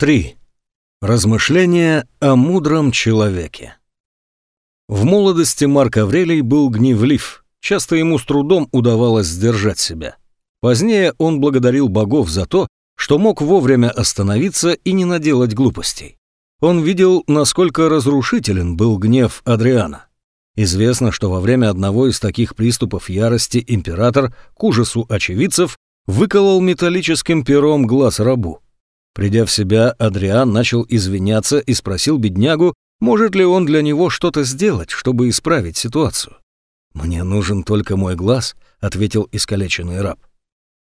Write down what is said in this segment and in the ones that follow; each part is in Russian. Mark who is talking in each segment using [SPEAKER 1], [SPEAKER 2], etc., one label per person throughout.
[SPEAKER 1] 3. Размышления о мудром человеке. В молодости Марк Аврелий был гневлив, часто ему с трудом удавалось сдержать себя. Позднее он благодарил богов за то, что мог вовремя остановиться и не наделать глупостей. Он видел, насколько разрушителен был гнев Адриана. Известно, что во время одного из таких приступов ярости император, к ужасу очевидцев, выколол металлическим пером глаз рабу. Придя в себя, Адриан начал извиняться и спросил беднягу, может ли он для него что-то сделать, чтобы исправить ситуацию. «Мне нужен только мой глаз», — ответил искалеченный раб.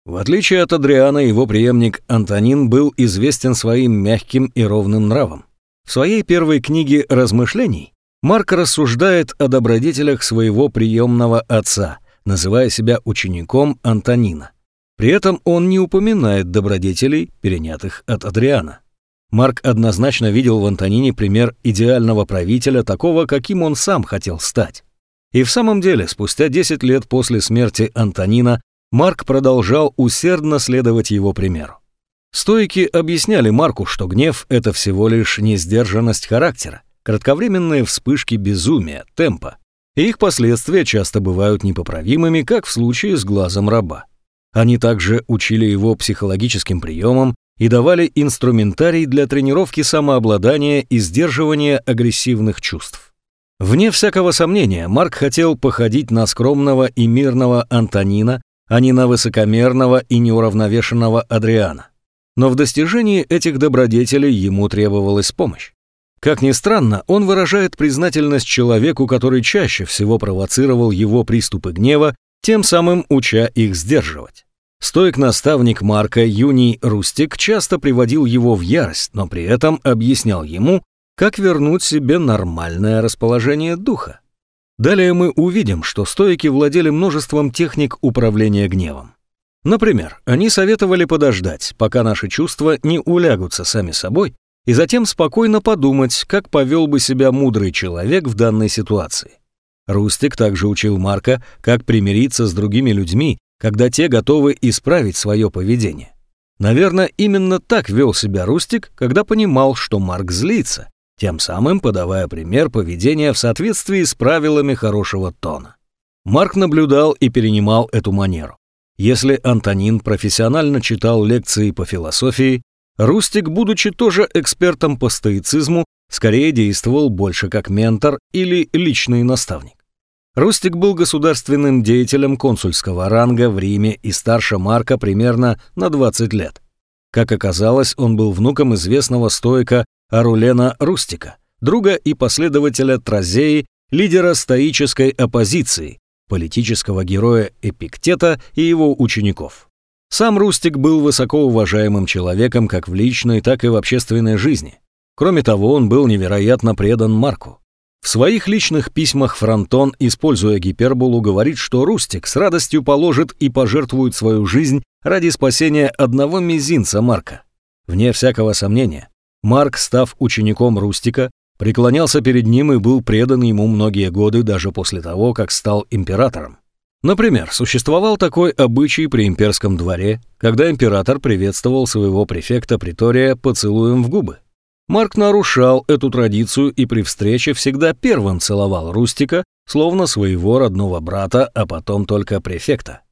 [SPEAKER 1] В отличие от Адриана, его преемник Антонин был известен своим мягким и ровным нравом. В своей первой книге «Размышлений» Марк рассуждает о добродетелях своего приемного отца, называя себя учеником Антонина. При этом он не упоминает добродетелей, перенятых от Адриана. Марк однозначно видел в Антонине пример идеального правителя, такого, каким он сам хотел стать. И в самом деле, спустя 10 лет после смерти Антонина, Марк продолжал усердно следовать его примеру. Стойки объясняли Марку, что гнев – это всего лишь несдержанность характера, кратковременные вспышки безумия, темпа. И их последствия часто бывают непоправимыми, как в случае с глазом раба. Они также учили его психологическим приемам и давали инструментарий для тренировки самообладания и сдерживания агрессивных чувств. Вне всякого сомнения, Марк хотел походить на скромного и мирного Антонина, а не на высокомерного и неуравновешенного Адриана. Но в достижении этих добродетелей ему требовалась помощь. Как ни странно, он выражает признательность человеку, который чаще всего провоцировал его приступы гнева тем самым уча их сдерживать. Стоик-наставник Марка Юний Рустик часто приводил его в ярость, но при этом объяснял ему, как вернуть себе нормальное расположение духа. Далее мы увидим, что стоики владели множеством техник управления гневом. Например, они советовали подождать, пока наши чувства не улягутся сами собой, и затем спокойно подумать, как повел бы себя мудрый человек в данной ситуации. Рустик также учил Марка, как примириться с другими людьми, когда те готовы исправить свое поведение. Наверное, именно так вел себя Рустик, когда понимал, что Марк злится, тем самым подавая пример поведения в соответствии с правилами хорошего тона. Марк наблюдал и перенимал эту манеру. Если Антонин профессионально читал лекции по философии, Рустик, будучи тоже экспертом по стоицизму, скорее действовал больше как ментор или личный наставник. Рустик был государственным деятелем консульского ранга в Риме и старше Марка примерно на 20 лет. Как оказалось, он был внуком известного стоика Арулена Рустика, друга и последователя Тразеи, лидера стоической оппозиции, политического героя Эпиктета и его учеников. Сам Рустик был высоко уважаемым человеком как в личной, так и в общественной жизни. Кроме того, он был невероятно предан Марку. В своих личных письмах Фронтон, используя гиперболу, говорит, что Рустик с радостью положит и пожертвует свою жизнь ради спасения одного мизинца Марка. Вне всякого сомнения, Марк, став учеником Рустика, преклонялся перед ним и был предан ему многие годы даже после того, как стал императором. Например, существовал такой обычай при имперском дворе, когда император приветствовал своего префекта притория поцелуем в губы. Марк нарушал эту традицию и при встрече всегда первым целовал Рустика, словно своего родного брата, а потом только префекта.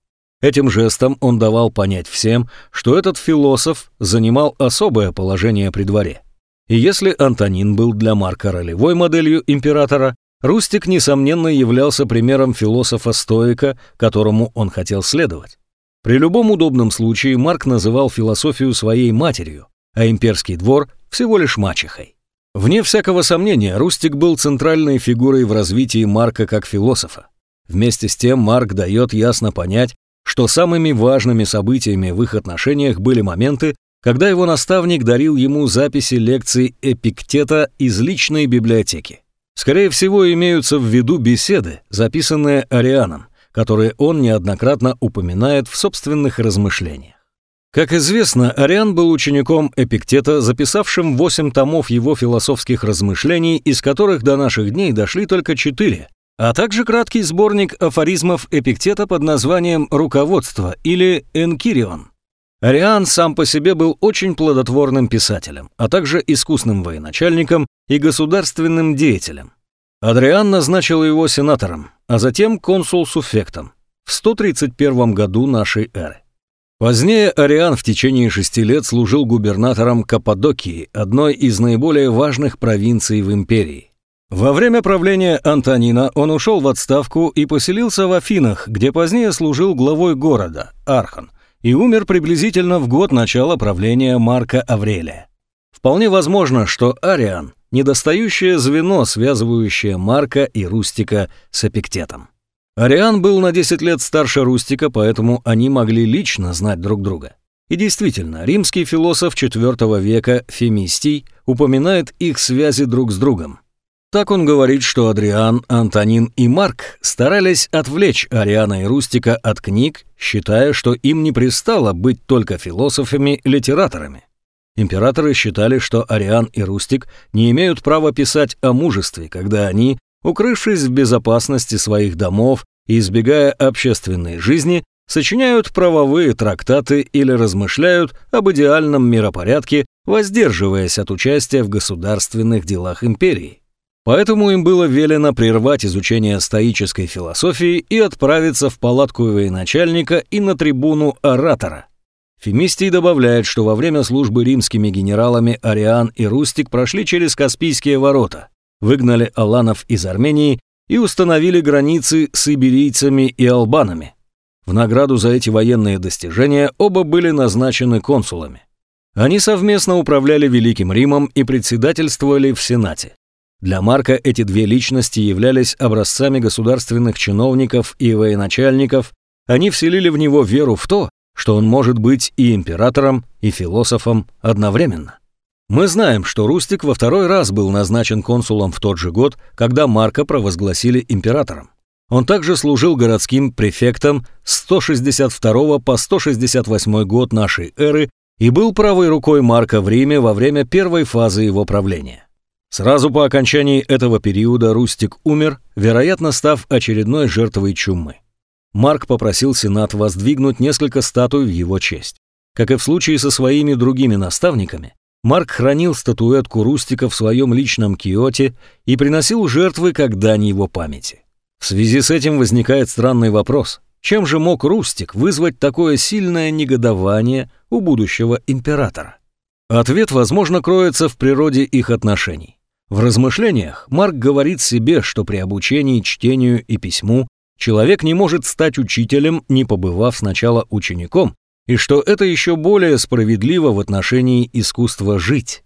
[SPEAKER 1] Этим жестом он давал понять всем, что этот философ занимал особое положение при дворе. И если Антонин был для Марка ролевой моделью императора, Рустик, несомненно, являлся примером философа-стоика, которому он хотел следовать. При любом удобном случае Марк называл философию своей матерью, а имперский двор всего лишь мачехой. Вне всякого сомнения, Рустик был центральной фигурой в развитии Марка как философа. Вместе с тем Марк дает ясно понять, что самыми важными событиями в их отношениях были моменты, когда его наставник дарил ему записи лекций Эпиктета из личной библиотеки. Скорее всего, имеются в виду беседы, записанные Арианом, которые он неоднократно упоминает в собственных размышлениях. Как известно, Ариан был учеником Эпиктета, записавшим восемь томов его философских размышлений, из которых до наших дней дошли только четыре, а также краткий сборник афоризмов Эпиктета под названием «Руководство» или «Энкирион». Ариан сам по себе был очень плодотворным писателем, а также искусным военачальником и государственным деятелем. Адриан назначил его сенатором, а затем консул-суффектом в 131 году нашей эры. Позднее Ариан в течение шести лет служил губернатором Каппадокии, одной из наиболее важных провинций в империи. Во время правления Антонина он ушел в отставку и поселился в Афинах, где позднее служил главой города, Архан, и умер приблизительно в год начала правления Марка Аврелия. Вполне возможно, что Ариан – недостающее звено, связывающее Марка и Рустика с Эпиктетом. Ариан был на 10 лет старше Рустика, поэтому они могли лично знать друг друга. И действительно, римский философ IV века Фемистий упоминает их связи друг с другом. Так он говорит, что Адриан, Антонин и Марк старались отвлечь Ариана и Рустика от книг, считая, что им не пристало быть только философами-литераторами. Императоры считали, что Ариан и Рустик не имеют права писать о мужестве, когда они укрывшись в безопасности своих домов и избегая общественной жизни, сочиняют правовые трактаты или размышляют об идеальном миропорядке, воздерживаясь от участия в государственных делах империи. Поэтому им было велено прервать изучение стоической философии и отправиться в палатку военачальника и на трибуну оратора. Фемистий добавляет, что во время службы римскими генералами Ариан и Рустик прошли через Каспийские ворота выгнали аланов из Армении и установили границы с иберийцами и албанами. В награду за эти военные достижения оба были назначены консулами. Они совместно управляли Великим Римом и председательствовали в Сенате. Для Марка эти две личности являлись образцами государственных чиновников и военачальников, они вселили в него веру в то, что он может быть и императором, и философом одновременно. Мы знаем, что Рустик во второй раз был назначен консулом в тот же год, когда Марка провозгласили императором. Он также служил городским префектом с 162 по 168 год нашей эры и был правой рукой Марка в Риме во время первой фазы его правления. Сразу по окончании этого периода Рустик умер, вероятно, став очередной жертвой чумы. Марк попросил Сенат воздвигнуть несколько статуй в его честь. Как и в случае со своими другими наставниками, Марк хранил статуэтку Рустика в своем личном киоте и приносил жертвы как дань его памяти. В связи с этим возникает странный вопрос. Чем же мог Рустик вызвать такое сильное негодование у будущего императора? Ответ, возможно, кроется в природе их отношений. В размышлениях Марк говорит себе, что при обучении чтению и письму человек не может стать учителем, не побывав сначала учеником, и что это еще более справедливо в отношении искусства жить.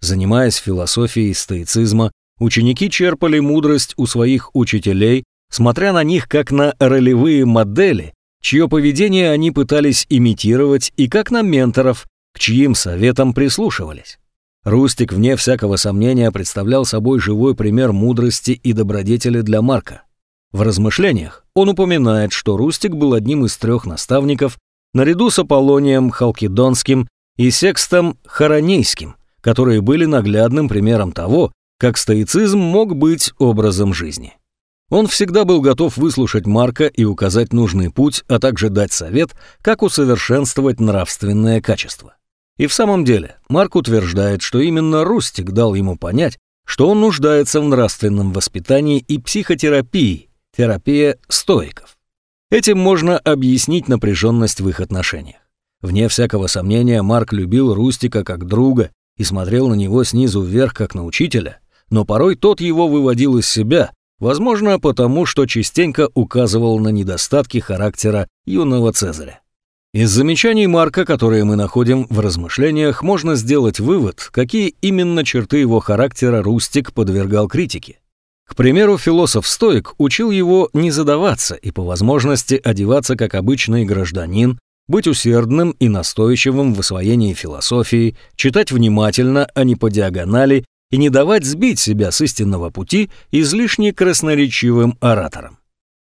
[SPEAKER 1] Занимаясь философией стоицизма, ученики черпали мудрость у своих учителей, смотря на них как на ролевые модели, чье поведение они пытались имитировать, и как на менторов, к чьим советам прислушивались. Рустик, вне всякого сомнения, представлял собой живой пример мудрости и добродетели для Марка. В размышлениях он упоминает, что Рустик был одним из трех наставников, наряду с Аполлонием Халкидонским и Секстом Харонейским, которые были наглядным примером того, как стоицизм мог быть образом жизни. Он всегда был готов выслушать Марка и указать нужный путь, а также дать совет, как усовершенствовать нравственное качество. И в самом деле, Марк утверждает, что именно Рустик дал ему понять, что он нуждается в нравственном воспитании и психотерапии, терапия стоиков. Этим можно объяснить напряженность в их отношениях. Вне всякого сомнения, Марк любил Рустика как друга и смотрел на него снизу вверх как на учителя, но порой тот его выводил из себя, возможно, потому что частенько указывал на недостатки характера юного Цезаря. Из замечаний Марка, которые мы находим в размышлениях, можно сделать вывод, какие именно черты его характера Рустик подвергал критике. К примеру, философ-стоик учил его не задаваться и по возможности одеваться как обычный гражданин, быть усердным и настойчивым в освоении философии, читать внимательно, а не по диагонали, и не давать сбить себя с истинного пути излишне красноречивым оратором.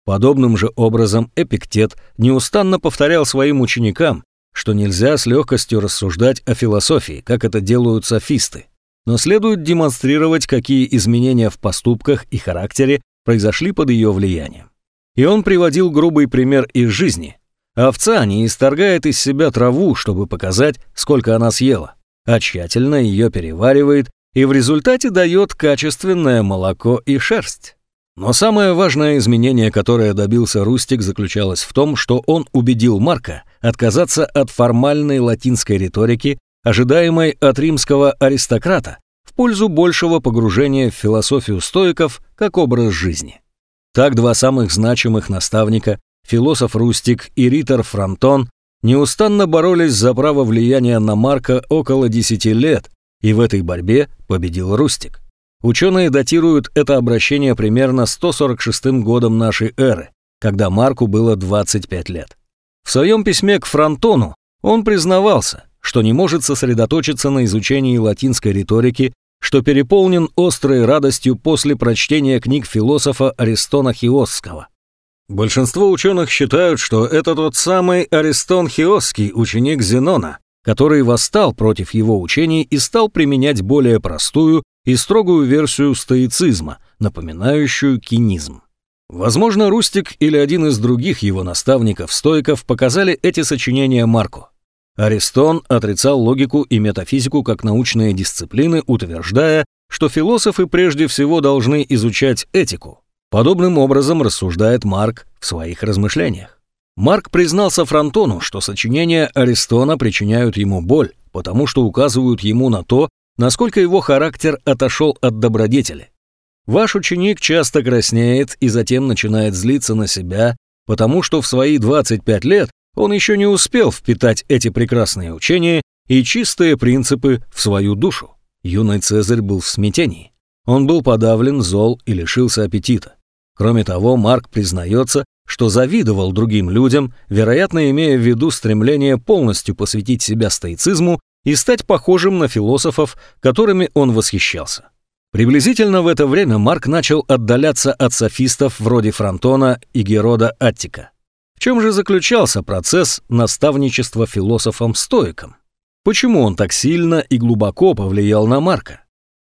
[SPEAKER 1] Подобным же образом Эпиктет неустанно повторял своим ученикам, что нельзя с легкостью рассуждать о философии, как это делают софисты но следует демонстрировать, какие изменения в поступках и характере произошли под ее влиянием. И он приводил грубый пример из жизни. Овца не исторгает из себя траву, чтобы показать, сколько она съела, а тщательно ее переваривает и в результате дает качественное молоко и шерсть. Но самое важное изменение, которое добился Рустик, заключалось в том, что он убедил Марка отказаться от формальной латинской риторики, ожидаемой от римского аристократа, в пользу большего погружения в философию стоиков как образ жизни. Так два самых значимых наставника, философ Рустик и ритор Фронтон, неустанно боролись за право влияния на Марка около 10 лет, и в этой борьбе победил Рустик. Ученые датируют это обращение примерно 146 годом нашей эры, когда Марку было 25 лет. В своем письме к Фронтону он признавался, что не может сосредоточиться на изучении латинской риторики, что переполнен острой радостью после прочтения книг философа Аристона Хиосского. Большинство ученых считают, что это тот самый Аристон Хиосский, ученик Зенона, который восстал против его учений и стал применять более простую и строгую версию стоицизма, напоминающую кинизм. Возможно, Рустик или один из других его наставников-стоиков показали эти сочинения Марку. Аристон отрицал логику и метафизику как научные дисциплины, утверждая, что философы прежде всего должны изучать этику. Подобным образом рассуждает Марк в своих размышлениях. Марк признался Фронтону, что сочинения Аристона причиняют ему боль, потому что указывают ему на то, насколько его характер отошел от добродетели. Ваш ученик часто краснеет и затем начинает злиться на себя, потому что в свои 25 лет он еще не успел впитать эти прекрасные учения и чистые принципы в свою душу. Юный Цезарь был в смятении. Он был подавлен, зол и лишился аппетита. Кроме того, Марк признается, что завидовал другим людям, вероятно, имея в виду стремление полностью посвятить себя стоицизму и стать похожим на философов, которыми он восхищался. Приблизительно в это время Марк начал отдаляться от софистов вроде Фронтона и Герода Аттика. В чем же заключался процесс наставничества философам-стоикам? Почему он так сильно и глубоко повлиял на Марка?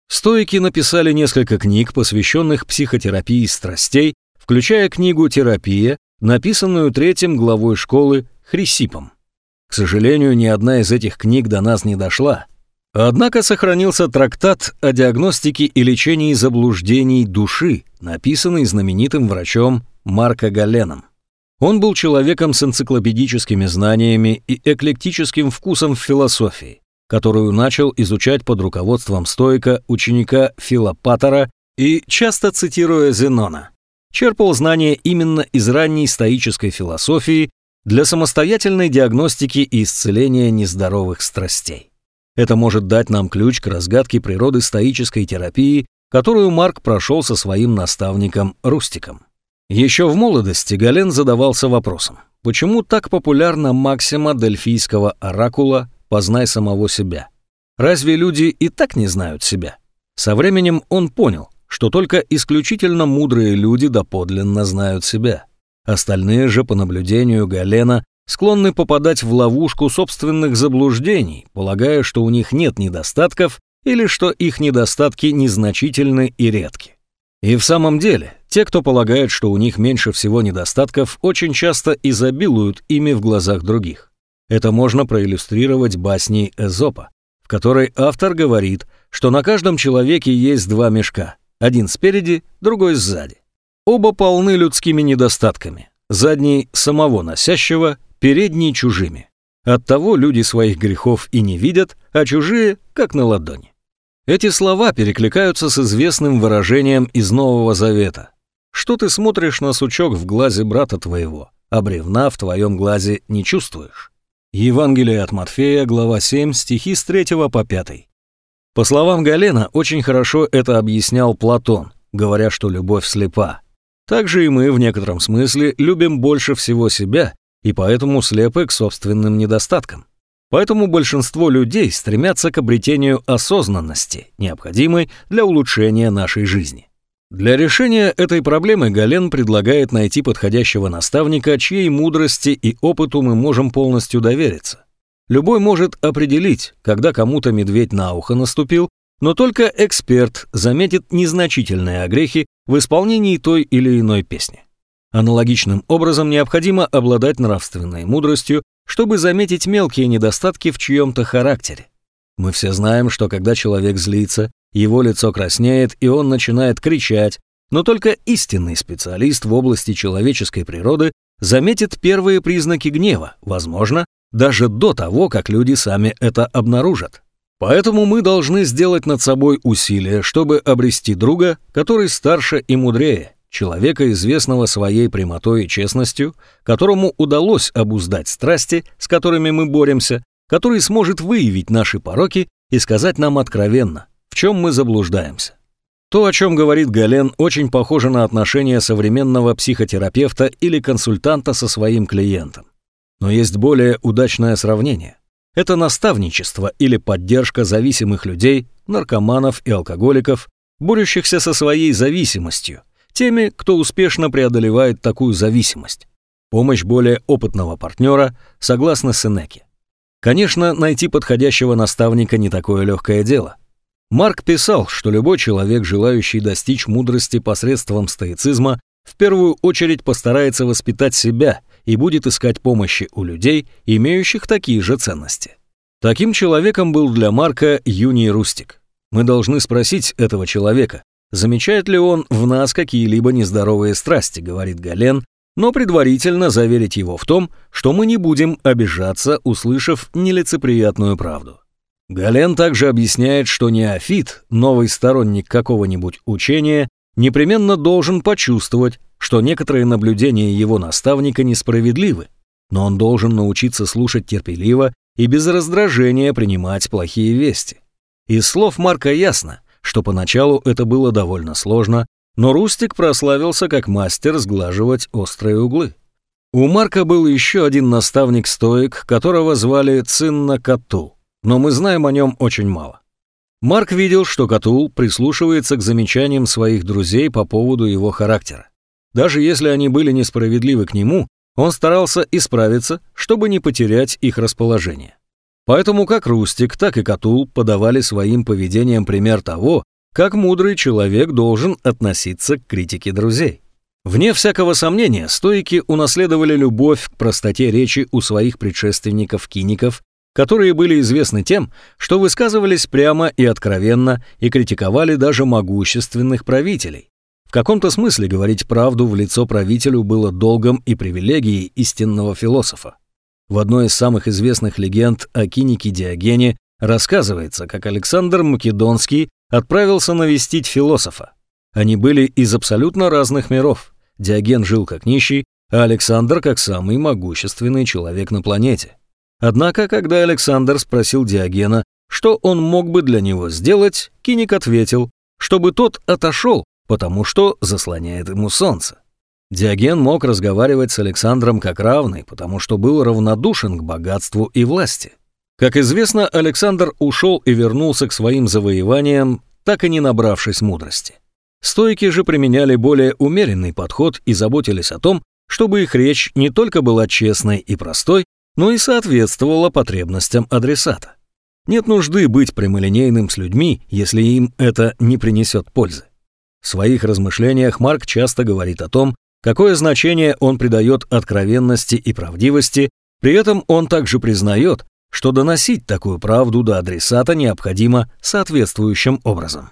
[SPEAKER 1] Стоики написали несколько книг, посвященных психотерапии страстей, включая книгу «Терапия», написанную третьим главой школы Хрисипом. К сожалению, ни одна из этих книг до нас не дошла. Однако сохранился трактат о диагностике и лечении заблуждений души, написанный знаменитым врачом Марко Галеном. Он был человеком с энциклопедическими знаниями и эклектическим вкусом в философии, которую начал изучать под руководством стоика ученика Филопатора и, часто цитируя Зенона, черпал знания именно из ранней стоической философии для самостоятельной диагностики и исцеления нездоровых страстей. Это может дать нам ключ к разгадке природы стоической терапии, которую Марк прошел со своим наставником Рустиком. Еще в молодости Гален задавался вопросом, почему так популярна максима дельфийского оракула «познай самого себя». Разве люди и так не знают себя? Со временем он понял, что только исключительно мудрые люди доподлинно знают себя. Остальные же, по наблюдению Галена, склонны попадать в ловушку собственных заблуждений, полагая, что у них нет недостатков или что их недостатки незначительны и редки. И в самом деле, те, кто полагает, что у них меньше всего недостатков, очень часто изобилуют ими в глазах других. Это можно проиллюстрировать басней Эзопа, в которой автор говорит, что на каждом человеке есть два мешка, один спереди, другой сзади. Оба полны людскими недостатками. Задний – самого носящего, передний – чужими. Оттого люди своих грехов и не видят, а чужие – как на ладони. Эти слова перекликаются с известным выражением из Нового Завета. «Что ты смотришь на сучок в глазе брата твоего, а бревна в твоем глазе не чувствуешь?» Евангелие от Матфея, глава 7, стихи с 3 по 5. По словам Галена, очень хорошо это объяснял Платон, говоря, что любовь слепа. Также и мы в некотором смысле любим больше всего себя и поэтому слепы к собственным недостаткам. Поэтому большинство людей стремятся к обретению осознанности, необходимой для улучшения нашей жизни. Для решения этой проблемы Гален предлагает найти подходящего наставника, чьей мудрости и опыту мы можем полностью довериться. Любой может определить, когда кому-то медведь на ухо наступил, но только эксперт заметит незначительные огрехи в исполнении той или иной песни. Аналогичным образом необходимо обладать нравственной мудростью, чтобы заметить мелкие недостатки в чьем-то характере. Мы все знаем, что когда человек злится, его лицо краснеет, и он начинает кричать, но только истинный специалист в области человеческой природы заметит первые признаки гнева, возможно, даже до того, как люди сами это обнаружат. Поэтому мы должны сделать над собой усилие, чтобы обрести друга, который старше и мудрее, человека, известного своей прямотой и честностью, которому удалось обуздать страсти, с которыми мы боремся, который сможет выявить наши пороки и сказать нам откровенно, в чем мы заблуждаемся. То, о чем говорит Гален, очень похоже на отношения современного психотерапевта или консультанта со своим клиентом. Но есть более удачное сравнение. Это наставничество или поддержка зависимых людей, наркоманов и алкоголиков, борющихся со своей зависимостью, теми, кто успешно преодолевает такую зависимость. Помощь более опытного партнера, согласно Сенеке. Конечно, найти подходящего наставника не такое легкое дело. Марк писал, что любой человек, желающий достичь мудрости посредством стоицизма, в первую очередь постарается воспитать себя и будет искать помощи у людей, имеющих такие же ценности. Таким человеком был для Марка Юний Рустик. Мы должны спросить этого человека, замечает ли он в нас какие-либо нездоровые страсти, говорит Гален, но предварительно заверить его в том, что мы не будем обижаться, услышав нелицеприятную правду. Гален также объясняет, что неофит, новый сторонник какого-нибудь учения, непременно должен почувствовать, что некоторые наблюдения его наставника несправедливы, но он должен научиться слушать терпеливо и без раздражения принимать плохие вести. Из слов Марка ясно, что поначалу это было довольно сложно, но Рустик прославился как мастер сглаживать острые углы. У Марка был еще один наставник-стоик, которого звали Цинна Кату, но мы знаем о нем очень мало. Марк видел, что Катул прислушивается к замечаниям своих друзей по поводу его характера. Даже если они были несправедливы к нему, он старался исправиться, чтобы не потерять их расположение. Поэтому как Рустик, так и Катул подавали своим поведением пример того, как мудрый человек должен относиться к критике друзей. Вне всякого сомнения, стоики унаследовали любовь к простоте речи у своих предшественников-киников, которые были известны тем, что высказывались прямо и откровенно и критиковали даже могущественных правителей, каком-то смысле говорить правду в лицо правителю было долгом и привилегией истинного философа. В одной из самых известных легенд о кинике Диогене рассказывается, как Александр Македонский отправился навестить философа. Они были из абсолютно разных миров. Диоген жил как нищий, а Александр как самый могущественный человек на планете. Однако, когда Александр спросил Диогена, что он мог бы для него сделать, Киник ответил, чтобы тот отошел потому что заслоняет ему солнце. Диоген мог разговаривать с Александром как равный, потому что был равнодушен к богатству и власти. Как известно, Александр ушел и вернулся к своим завоеваниям, так и не набравшись мудрости. Стойки же применяли более умеренный подход и заботились о том, чтобы их речь не только была честной и простой, но и соответствовала потребностям адресата. Нет нужды быть прямолинейным с людьми, если им это не принесет пользы. В своих размышлениях Марк часто говорит о том, какое значение он придает откровенности и правдивости, при этом он также признает, что доносить такую правду до адресата необходимо соответствующим образом.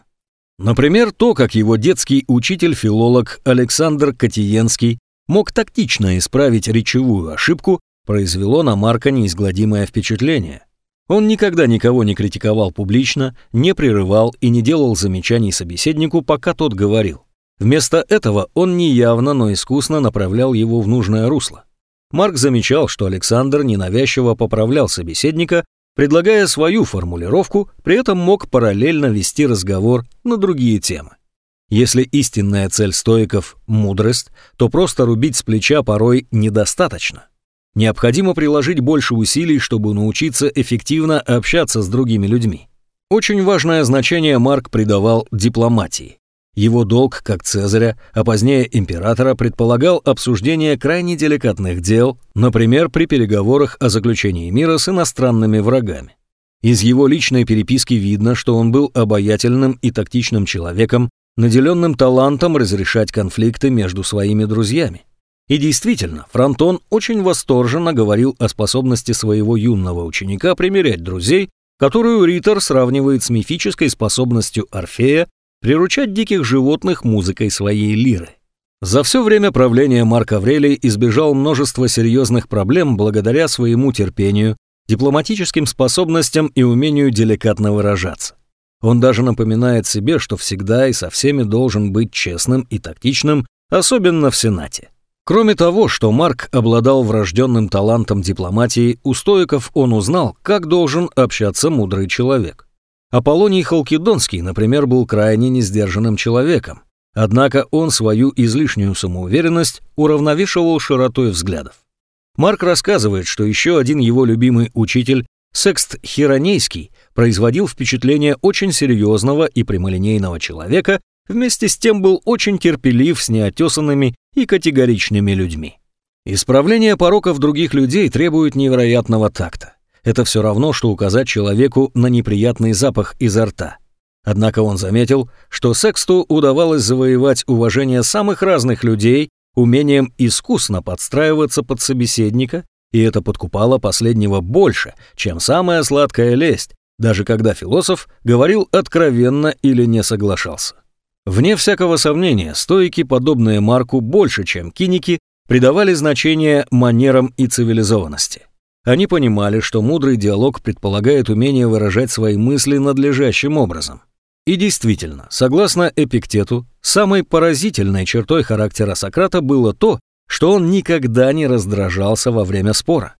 [SPEAKER 1] Например, то, как его детский учитель-филолог Александр Котиенский мог тактично исправить речевую ошибку, произвело на Марка неизгладимое впечатление. Он никогда никого не критиковал публично, не прерывал и не делал замечаний собеседнику, пока тот говорил. Вместо этого он не явно, но искусно направлял его в нужное русло. Марк замечал, что Александр ненавязчиво поправлял собеседника, предлагая свою формулировку, при этом мог параллельно вести разговор на другие темы. Если истинная цель стоиков – мудрость, то просто рубить с плеча порой недостаточно. Необходимо приложить больше усилий, чтобы научиться эффективно общаться с другими людьми. Очень важное значение Марк придавал дипломатии. Его долг, как Цезаря, а позднее императора, предполагал обсуждение крайне деликатных дел, например, при переговорах о заключении мира с иностранными врагами. Из его личной переписки видно, что он был обаятельным и тактичным человеком, наделенным талантом разрешать конфликты между своими друзьями. И действительно, Фронтон очень восторженно говорил о способности своего юного ученика примерять друзей, которую Риттер сравнивает с мифической способностью Орфея приручать диких животных музыкой своей лиры. За все время правления Марк Аврелий избежал множества серьезных проблем благодаря своему терпению, дипломатическим способностям и умению деликатно выражаться. Он даже напоминает себе, что всегда и со всеми должен быть честным и тактичным, особенно в Сенате. Кроме того, что Марк обладал врожденным талантом дипломатии, у стоиков он узнал, как должен общаться мудрый человек. Аполлоний Халкидонский, например, был крайне несдержанным человеком, однако он свою излишнюю самоуверенность уравновешивал широтой взглядов. Марк рассказывает, что еще один его любимый учитель, Секст Хиронейский, производил впечатление очень серьезного и прямолинейного человека, вместе с тем был очень терпелив с неотесанными и категоричными людьми. Исправление пороков других людей требует невероятного такта. Это все равно, что указать человеку на неприятный запах изо рта. Однако он заметил, что Сексту удавалось завоевать уважение самых разных людей умением искусно подстраиваться под собеседника, и это подкупало последнего больше, чем самая сладкая лесть, даже когда философ говорил откровенно или не соглашался. Вне всякого сомнения, стойки, подобные Марку больше, чем киники, придавали значение манерам и цивилизованности. Они понимали, что мудрый диалог предполагает умение выражать свои мысли надлежащим образом. И действительно, согласно Эпиктету, самой поразительной чертой характера Сократа было то, что он никогда не раздражался во время спора.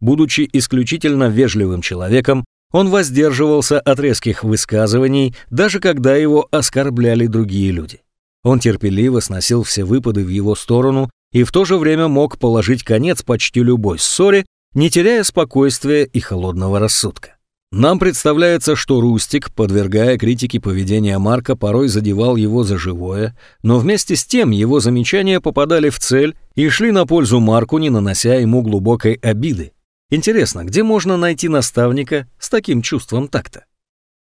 [SPEAKER 1] Будучи исключительно вежливым человеком, он воздерживался от резких высказываний, даже когда его оскорбляли другие люди. Он терпеливо сносил все выпады в его сторону и в то же время мог положить конец почти любой ссоре, не теряя спокойствия и холодного рассудка. Нам представляется, что Рустик, подвергая критике поведения Марка, порой задевал его за живое, но вместе с тем его замечания попадали в цель и шли на пользу Марку, не нанося ему глубокой обиды. Интересно, где можно найти наставника с таким чувством такта?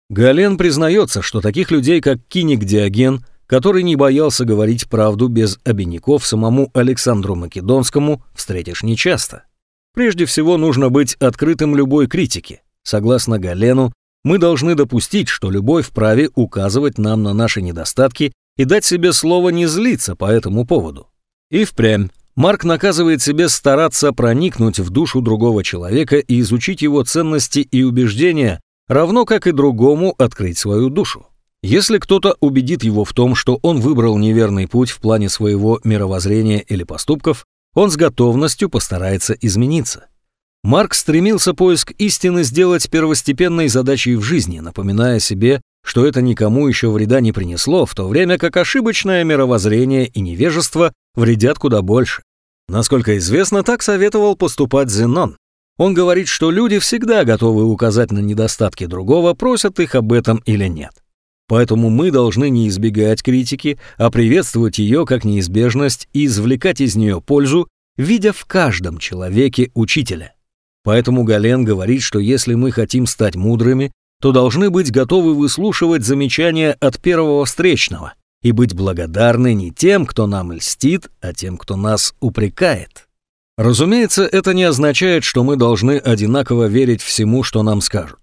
[SPEAKER 1] Гален признается, что таких людей, как Киник Диоген, который не боялся говорить правду без обиняков самому Александру Македонскому, встретишь нечасто. Прежде всего нужно быть открытым любой критике. Согласно Галену, мы должны допустить, что любой вправе указывать нам на наши недостатки и дать себе слово не злиться по этому поводу. И впрямь, Марк наказывает себе стараться проникнуть в душу другого человека и изучить его ценности и убеждения, равно как и другому открыть свою душу. Если кто-то убедит его в том, что он выбрал неверный путь в плане своего мировоззрения или поступков, он с готовностью постарается измениться. Марк стремился поиск истины сделать первостепенной задачей в жизни, напоминая себе, что это никому еще вреда не принесло, в то время как ошибочное мировоззрение и невежество вредят куда больше. Насколько известно, так советовал поступать Зенон. Он говорит, что люди всегда готовы указать на недостатки другого, просят их об этом или нет. Поэтому мы должны не избегать критики, а приветствовать ее как неизбежность и извлекать из нее пользу, видя в каждом человеке учителя. Поэтому Гален говорит, что если мы хотим стать мудрыми, то должны быть готовы выслушивать замечания от первого встречного, и быть благодарны не тем, кто нам льстит, а тем, кто нас упрекает. Разумеется, это не означает, что мы должны одинаково верить всему, что нам скажут.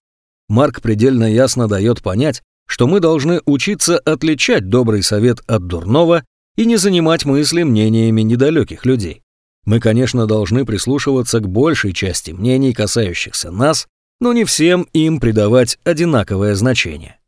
[SPEAKER 1] Марк предельно ясно дает понять, что мы должны учиться отличать добрый совет от дурного и не занимать мысли мнениями недалеких людей. Мы, конечно, должны прислушиваться к большей части мнений, касающихся нас, но не всем им придавать одинаковое значение.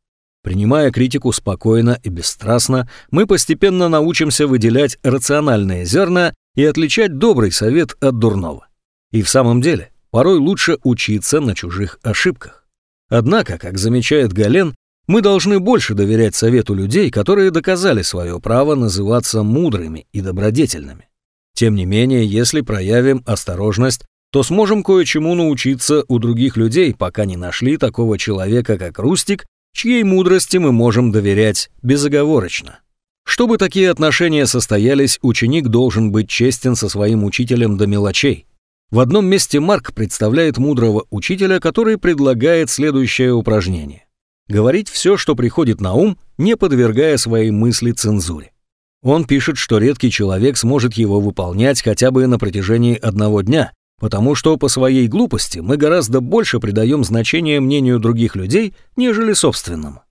[SPEAKER 1] Принимая критику спокойно и бесстрастно, мы постепенно научимся выделять рациональные зерна и отличать добрый совет от дурного. И в самом деле, порой лучше учиться на чужих ошибках. Однако, как замечает Гален, мы должны больше доверять совету людей, которые доказали свое право называться мудрыми и добродетельными. Тем не менее, если проявим осторожность, то сможем кое-чему научиться у других людей, пока не нашли такого человека, как Рустик, чьей мудрости мы можем доверять безоговорочно. Чтобы такие отношения состоялись, ученик должен быть честен со своим учителем до мелочей. В одном месте Марк представляет мудрого учителя, который предлагает следующее упражнение. Говорить все, что приходит на ум, не подвергая свои мысли цензуре. Он пишет, что редкий человек сможет его выполнять хотя бы на протяжении одного дня, потому что по своей глупости мы гораздо больше придаем значение мнению других людей, нежели собственному.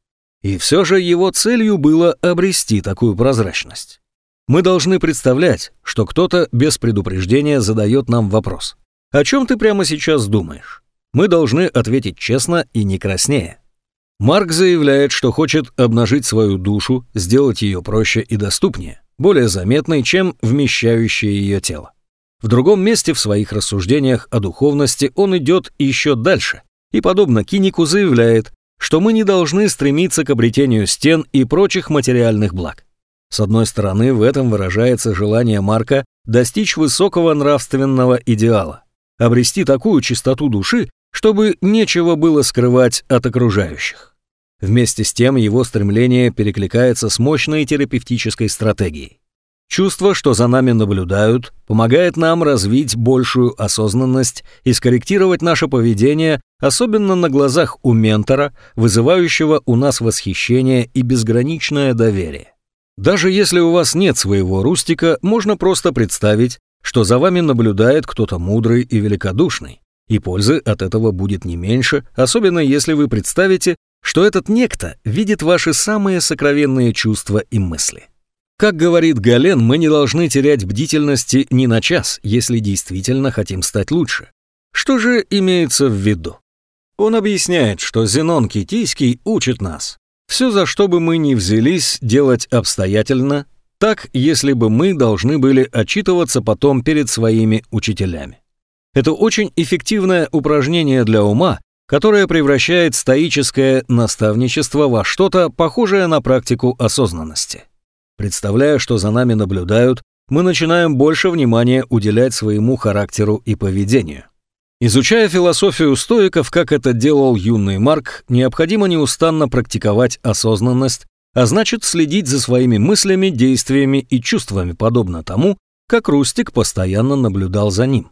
[SPEAKER 1] И все же его целью было обрести такую прозрачность. Мы должны представлять, что кто-то без предупреждения задает нам вопрос. «О чем ты прямо сейчас думаешь?» Мы должны ответить честно и не краснее. Марк заявляет, что хочет обнажить свою душу, сделать ее проще и доступнее, более заметной, чем вмещающее ее тело. В другом месте в своих рассуждениях о духовности он идет еще дальше и, подобно Кинику, заявляет, что мы не должны стремиться к обретению стен и прочих материальных благ. С одной стороны, в этом выражается желание Марка достичь высокого нравственного идеала, обрести такую чистоту души, чтобы нечего было скрывать от окружающих. Вместе с тем его стремление перекликается с мощной терапевтической стратегией. Чувство, что за нами наблюдают, помогает нам развить большую осознанность и скорректировать наше поведение, особенно на глазах у ментора, вызывающего у нас восхищение и безграничное доверие. Даже если у вас нет своего рустика, можно просто представить, что за вами наблюдает кто-то мудрый и великодушный, и пользы от этого будет не меньше, особенно если вы представите, что этот некто видит ваши самые сокровенные чувства и мысли. Как говорит Гален, мы не должны терять бдительности ни на час, если действительно хотим стать лучше. Что же имеется в виду? Он объясняет, что Зенон Китийский учит нас. Все, за что бы мы ни взялись делать обстоятельно, так, если бы мы должны были отчитываться потом перед своими учителями. Это очень эффективное упражнение для ума, которое превращает стоическое наставничество во что-то похожее на практику осознанности. Представляя, что за нами наблюдают, мы начинаем больше внимания уделять своему характеру и поведению. Изучая философию стоиков, как это делал юный Марк, необходимо неустанно практиковать осознанность, а значит следить за своими мыслями, действиями и чувствами, подобно тому, как Рустик постоянно наблюдал за ним.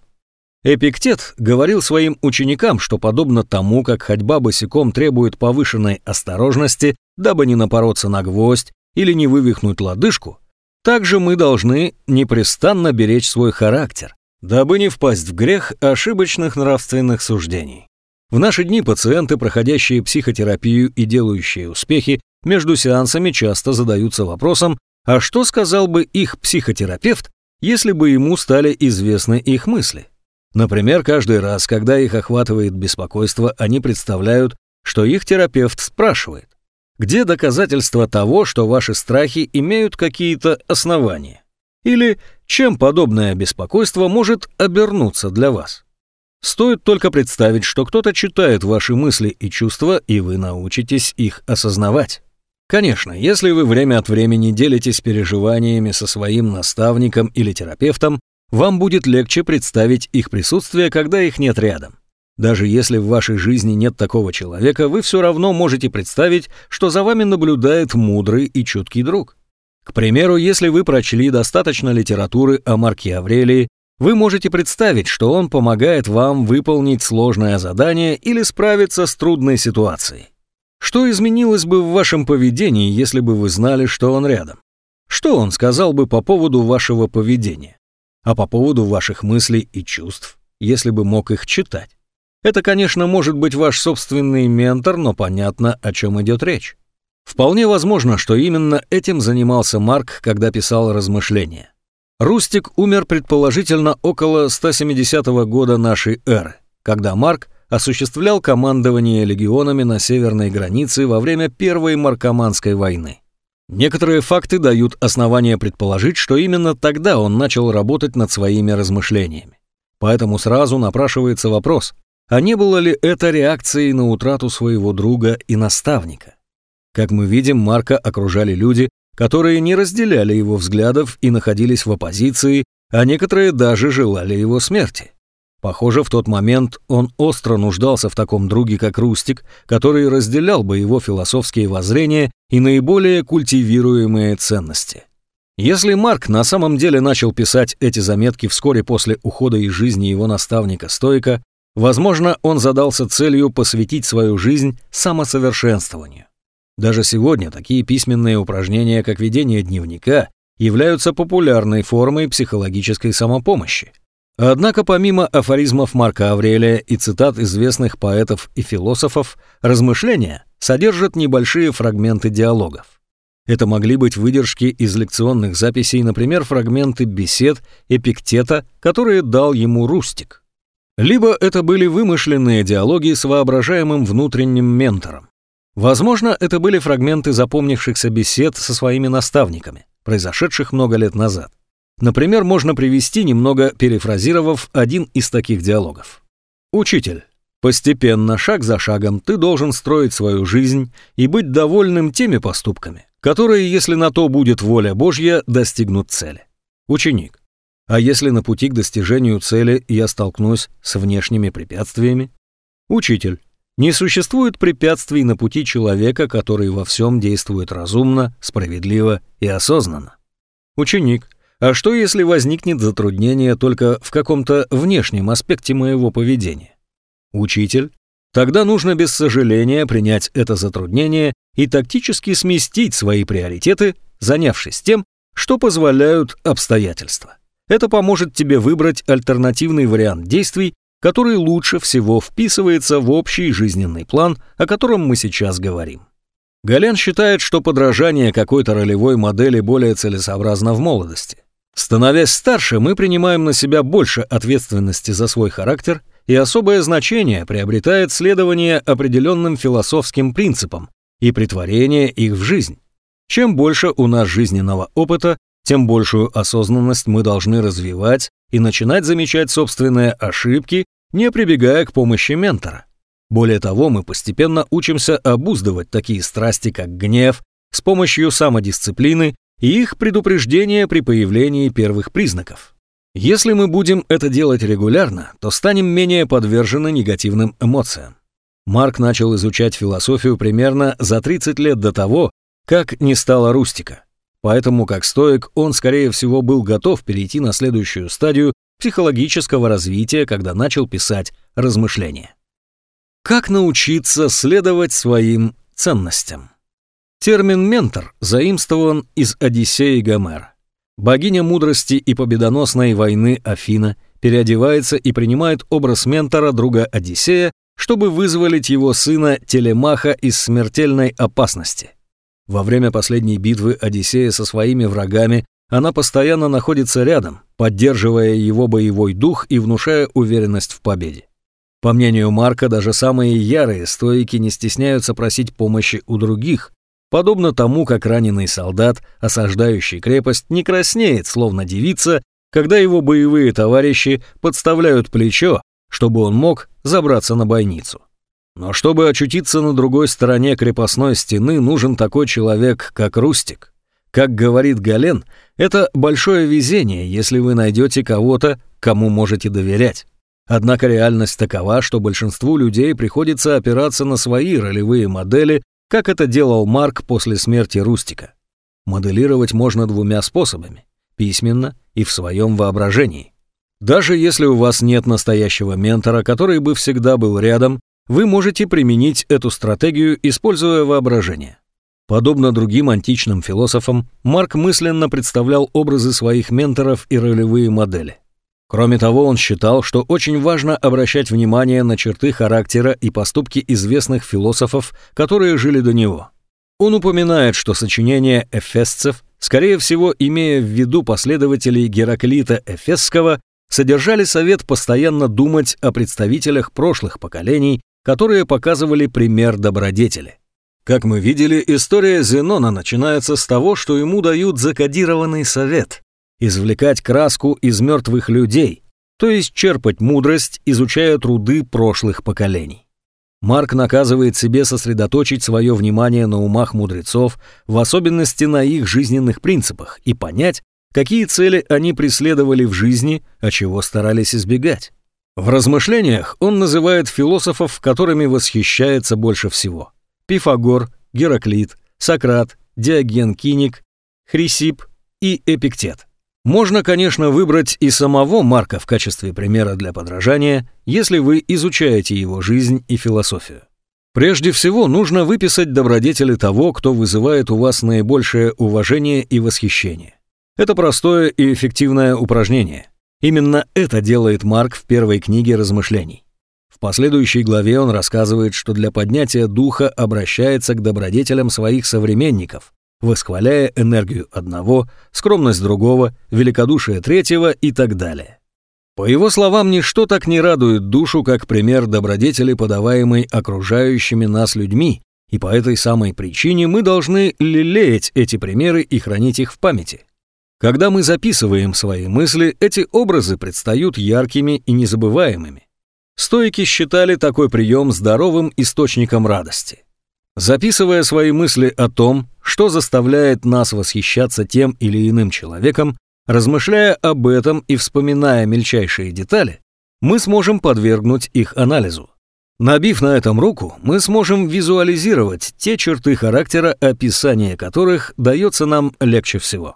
[SPEAKER 1] Эпиктет говорил своим ученикам, что подобно тому, как ходьба босиком требует повышенной осторожности, дабы не напороться на гвоздь или не вывихнуть лодыжку, также мы должны непрестанно беречь свой характер, дабы не впасть в грех ошибочных нравственных суждений. В наши дни пациенты, проходящие психотерапию и делающие успехи, между сеансами часто задаются вопросом, а что сказал бы их психотерапевт, если бы ему стали известны их мысли? Например, каждый раз, когда их охватывает беспокойство, они представляют, что их терапевт спрашивает, где доказательства того, что ваши страхи имеют какие-то основания? Или чем подобное беспокойство может обернуться для вас? Стоит только представить, что кто-то читает ваши мысли и чувства, и вы научитесь их осознавать. Конечно, если вы время от времени делитесь переживаниями со своим наставником или терапевтом, вам будет легче представить их присутствие, когда их нет рядом. Даже если в вашей жизни нет такого человека, вы все равно можете представить, что за вами наблюдает мудрый и чуткий друг. К примеру, если вы прочли достаточно литературы о Марке Аврелии, вы можете представить, что он помогает вам выполнить сложное задание или справиться с трудной ситуацией. Что изменилось бы в вашем поведении, если бы вы знали, что он рядом? Что он сказал бы по поводу вашего поведения? А по поводу ваших мыслей и чувств, если бы мог их читать? Это, конечно, может быть ваш собственный ментор, но понятно, о чем идет речь. Вполне возможно, что именно этим занимался Марк, когда писал размышления. Рустик умер предположительно около 170 года нашей эры, когда Марк осуществлял командование легионами на северной границе во время Первой Маркоманской войны. Некоторые факты дают основания предположить, что именно тогда он начал работать над своими размышлениями. Поэтому сразу напрашивается вопрос, а не было ли это реакцией на утрату своего друга и наставника? Как мы видим, Марка окружали люди, которые не разделяли его взглядов и находились в оппозиции, а некоторые даже желали его смерти. Похоже, в тот момент он остро нуждался в таком друге, как Рустик, который разделял бы его философские воззрения и наиболее культивируемые ценности. Если Марк на самом деле начал писать эти заметки вскоре после ухода из жизни его наставника-стоика, Возможно, он задался целью посвятить свою жизнь самосовершенствованию. Даже сегодня такие письменные упражнения, как ведение дневника являются популярной формой психологической самопомощи. Однако помимо афоризмов Марка Аврелия и цитат известных поэтов и философов, размышления содержат небольшие фрагменты диалогов. Это могли быть выдержки из лекционных записей, например, фрагменты бесед Эпиктета, которые дал ему Рустик. Либо это были вымышленные диалоги с воображаемым внутренним ментором. Возможно, это были фрагменты запомнившихся бесед со своими наставниками, произошедших много лет назад. Например, можно привести, немного перефразировав один из таких диалогов. «Учитель, постепенно, шаг за шагом, ты должен строить свою жизнь и быть довольным теми поступками, которые, если на то будет воля Божья, достигнут цели. Ученик, а если на пути к достижению цели я столкнусь с внешними препятствиями? Учитель, не существует препятствий на пути человека, который во всем действует разумно, справедливо и осознанно. Ученик, а что если возникнет затруднение только в каком-то внешнем аспекте моего поведения? Учитель, тогда нужно без сожаления принять это затруднение и тактически сместить свои приоритеты, занявшись тем, что позволяют обстоятельства. Это поможет тебе выбрать альтернативный вариант действий, который лучше всего вписывается в общий жизненный план, о котором мы сейчас говорим. Гален считает, что подражание какой-то ролевой модели более целесообразно в молодости. Становясь старше, мы принимаем на себя больше ответственности за свой характер, и особое значение приобретает следование определенным философским принципам и притворение их в жизнь. Чем больше у нас жизненного опыта, тем большую осознанность мы должны развивать и начинать замечать собственные ошибки, не прибегая к помощи ментора. Более того, мы постепенно учимся обуздывать такие страсти, как гнев, с помощью самодисциплины и их предупреждение при появлении первых признаков. Если мы будем это делать регулярно, то станем менее подвержены негативным эмоциям. Марк начал изучать философию примерно за 30 лет до того, как не стало Рустика. Поэтому, как стоик, он, скорее всего, был готов перейти на следующую стадию психологического развития, когда начал писать размышления. Как научиться следовать своим ценностям? Термин «ментор» заимствован из Одиссеи Гомера. Богиня мудрости и победоносной войны Афина переодевается и принимает образ ментора друга Одиссея, чтобы вызволить его сына Телемаха из смертельной опасности. Во время последней битвы Одиссея со своими врагами она постоянно находится рядом, поддерживая его боевой дух и внушая уверенность в победе. По мнению Марка, даже самые ярые стоики не стесняются просить помощи у других, подобно тому, как раненый солдат, осаждающий крепость, не краснеет, словно девица, когда его боевые товарищи подставляют плечо, чтобы он мог забраться на бойницу. Но чтобы очутиться на другой стороне крепостной стены, нужен такой человек, как Рустик. Как говорит Гален, это большое везение, если вы найдете кого-то, кому можете доверять. Однако реальность такова, что большинству людей приходится опираться на свои ролевые модели как это делал Марк после смерти Рустика. Моделировать можно двумя способами – письменно и в своем воображении. Даже если у вас нет настоящего ментора, который бы всегда был рядом, вы можете применить эту стратегию, используя воображение. Подобно другим античным философам, Марк мысленно представлял образы своих менторов и ролевые модели. Кроме того, он считал, что очень важно обращать внимание на черты характера и поступки известных философов, которые жили до него. Он упоминает, что сочинения эфесцев, скорее всего, имея в виду последователей Гераклита Эфесского, содержали совет постоянно думать о представителях прошлых поколений, которые показывали пример добродетели. Как мы видели, история Зенона начинается с того, что ему дают закодированный совет, извлекать краску из мертвых людей, то есть черпать мудрость, изучая труды прошлых поколений. Марк наказывает себе сосредоточить свое внимание на умах мудрецов, в особенности на их жизненных принципах, и понять, какие цели они преследовали в жизни, а чего старались избегать. В размышлениях он называет философов, которыми восхищается больше всего. Пифагор, Гераклит, Сократ, Диоген Киник, Хрисип и Эпиктет. Можно, конечно, выбрать и самого Марка в качестве примера для подражания, если вы изучаете его жизнь и философию. Прежде всего, нужно выписать добродетели того, кто вызывает у вас наибольшее уважение и восхищение. Это простое и эффективное упражнение. Именно это делает Марк в первой книге размышлений. В последующей главе он рассказывает, что для поднятия духа обращается к добродетелям своих современников, восхваляя энергию одного, скромность другого, великодушие третьего и так далее. По его словам, ничто так не радует душу, как пример добродетели, подаваемый окружающими нас людьми, и по этой самой причине мы должны лелеять эти примеры и хранить их в памяти. Когда мы записываем свои мысли, эти образы предстают яркими и незабываемыми. Стойки считали такой прием здоровым источником радости. Записывая свои мысли о том, что заставляет нас восхищаться тем или иным человеком, размышляя об этом и вспоминая мельчайшие детали, мы сможем подвергнуть их анализу. Набив на этом руку, мы сможем визуализировать те черты характера, описание которых дается нам легче всего.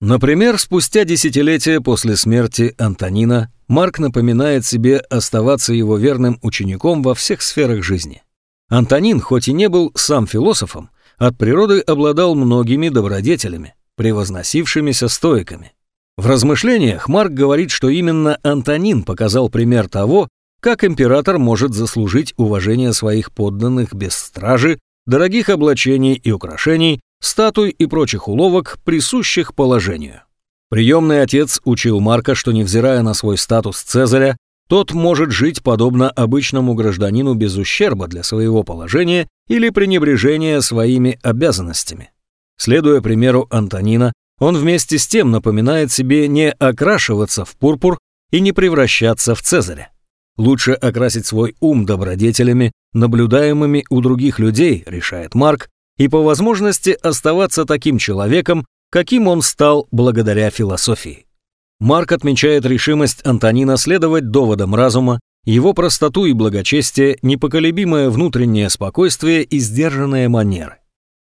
[SPEAKER 1] Например, спустя десятилетия после смерти Антонина, Марк напоминает себе оставаться его верным учеником во всех сферах жизни. Антонин, хоть и не был сам философом, от природы обладал многими добродетелями, превозносившимися стоиками. В размышлениях Марк говорит, что именно Антонин показал пример того, как император может заслужить уважение своих подданных без стражи, дорогих облачений и украшений, статуй и прочих уловок, присущих положению. Приемный отец учил Марка, что невзирая на свой статус Цезаря, тот может жить подобно обычному гражданину без ущерба для своего положения или пренебрежения своими обязанностями. Следуя примеру Антонина, он вместе с тем напоминает себе не окрашиваться в пурпур и не превращаться в Цезаря. Лучше окрасить свой ум добродетелями, наблюдаемыми у других людей, решает Марк, и по возможности оставаться таким человеком, каким он стал благодаря философии. Марк отмечает решимость Антонина следовать доводам разума, его простоту и благочестие, непоколебимое внутреннее спокойствие и сдержанные манеры.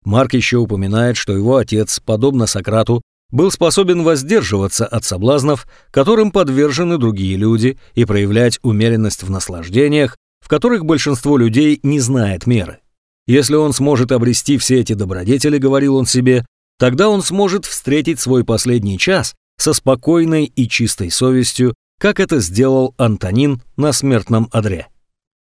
[SPEAKER 1] Марк еще упоминает, что его отец, подобно Сократу, был способен воздерживаться от соблазнов, которым подвержены другие люди, и проявлять умеренность в наслаждениях, в которых большинство людей не знает меры. Если он сможет обрести все эти добродетели, говорил он себе, тогда он сможет встретить свой последний час со спокойной и чистой совестью, как это сделал Антонин на смертном одре.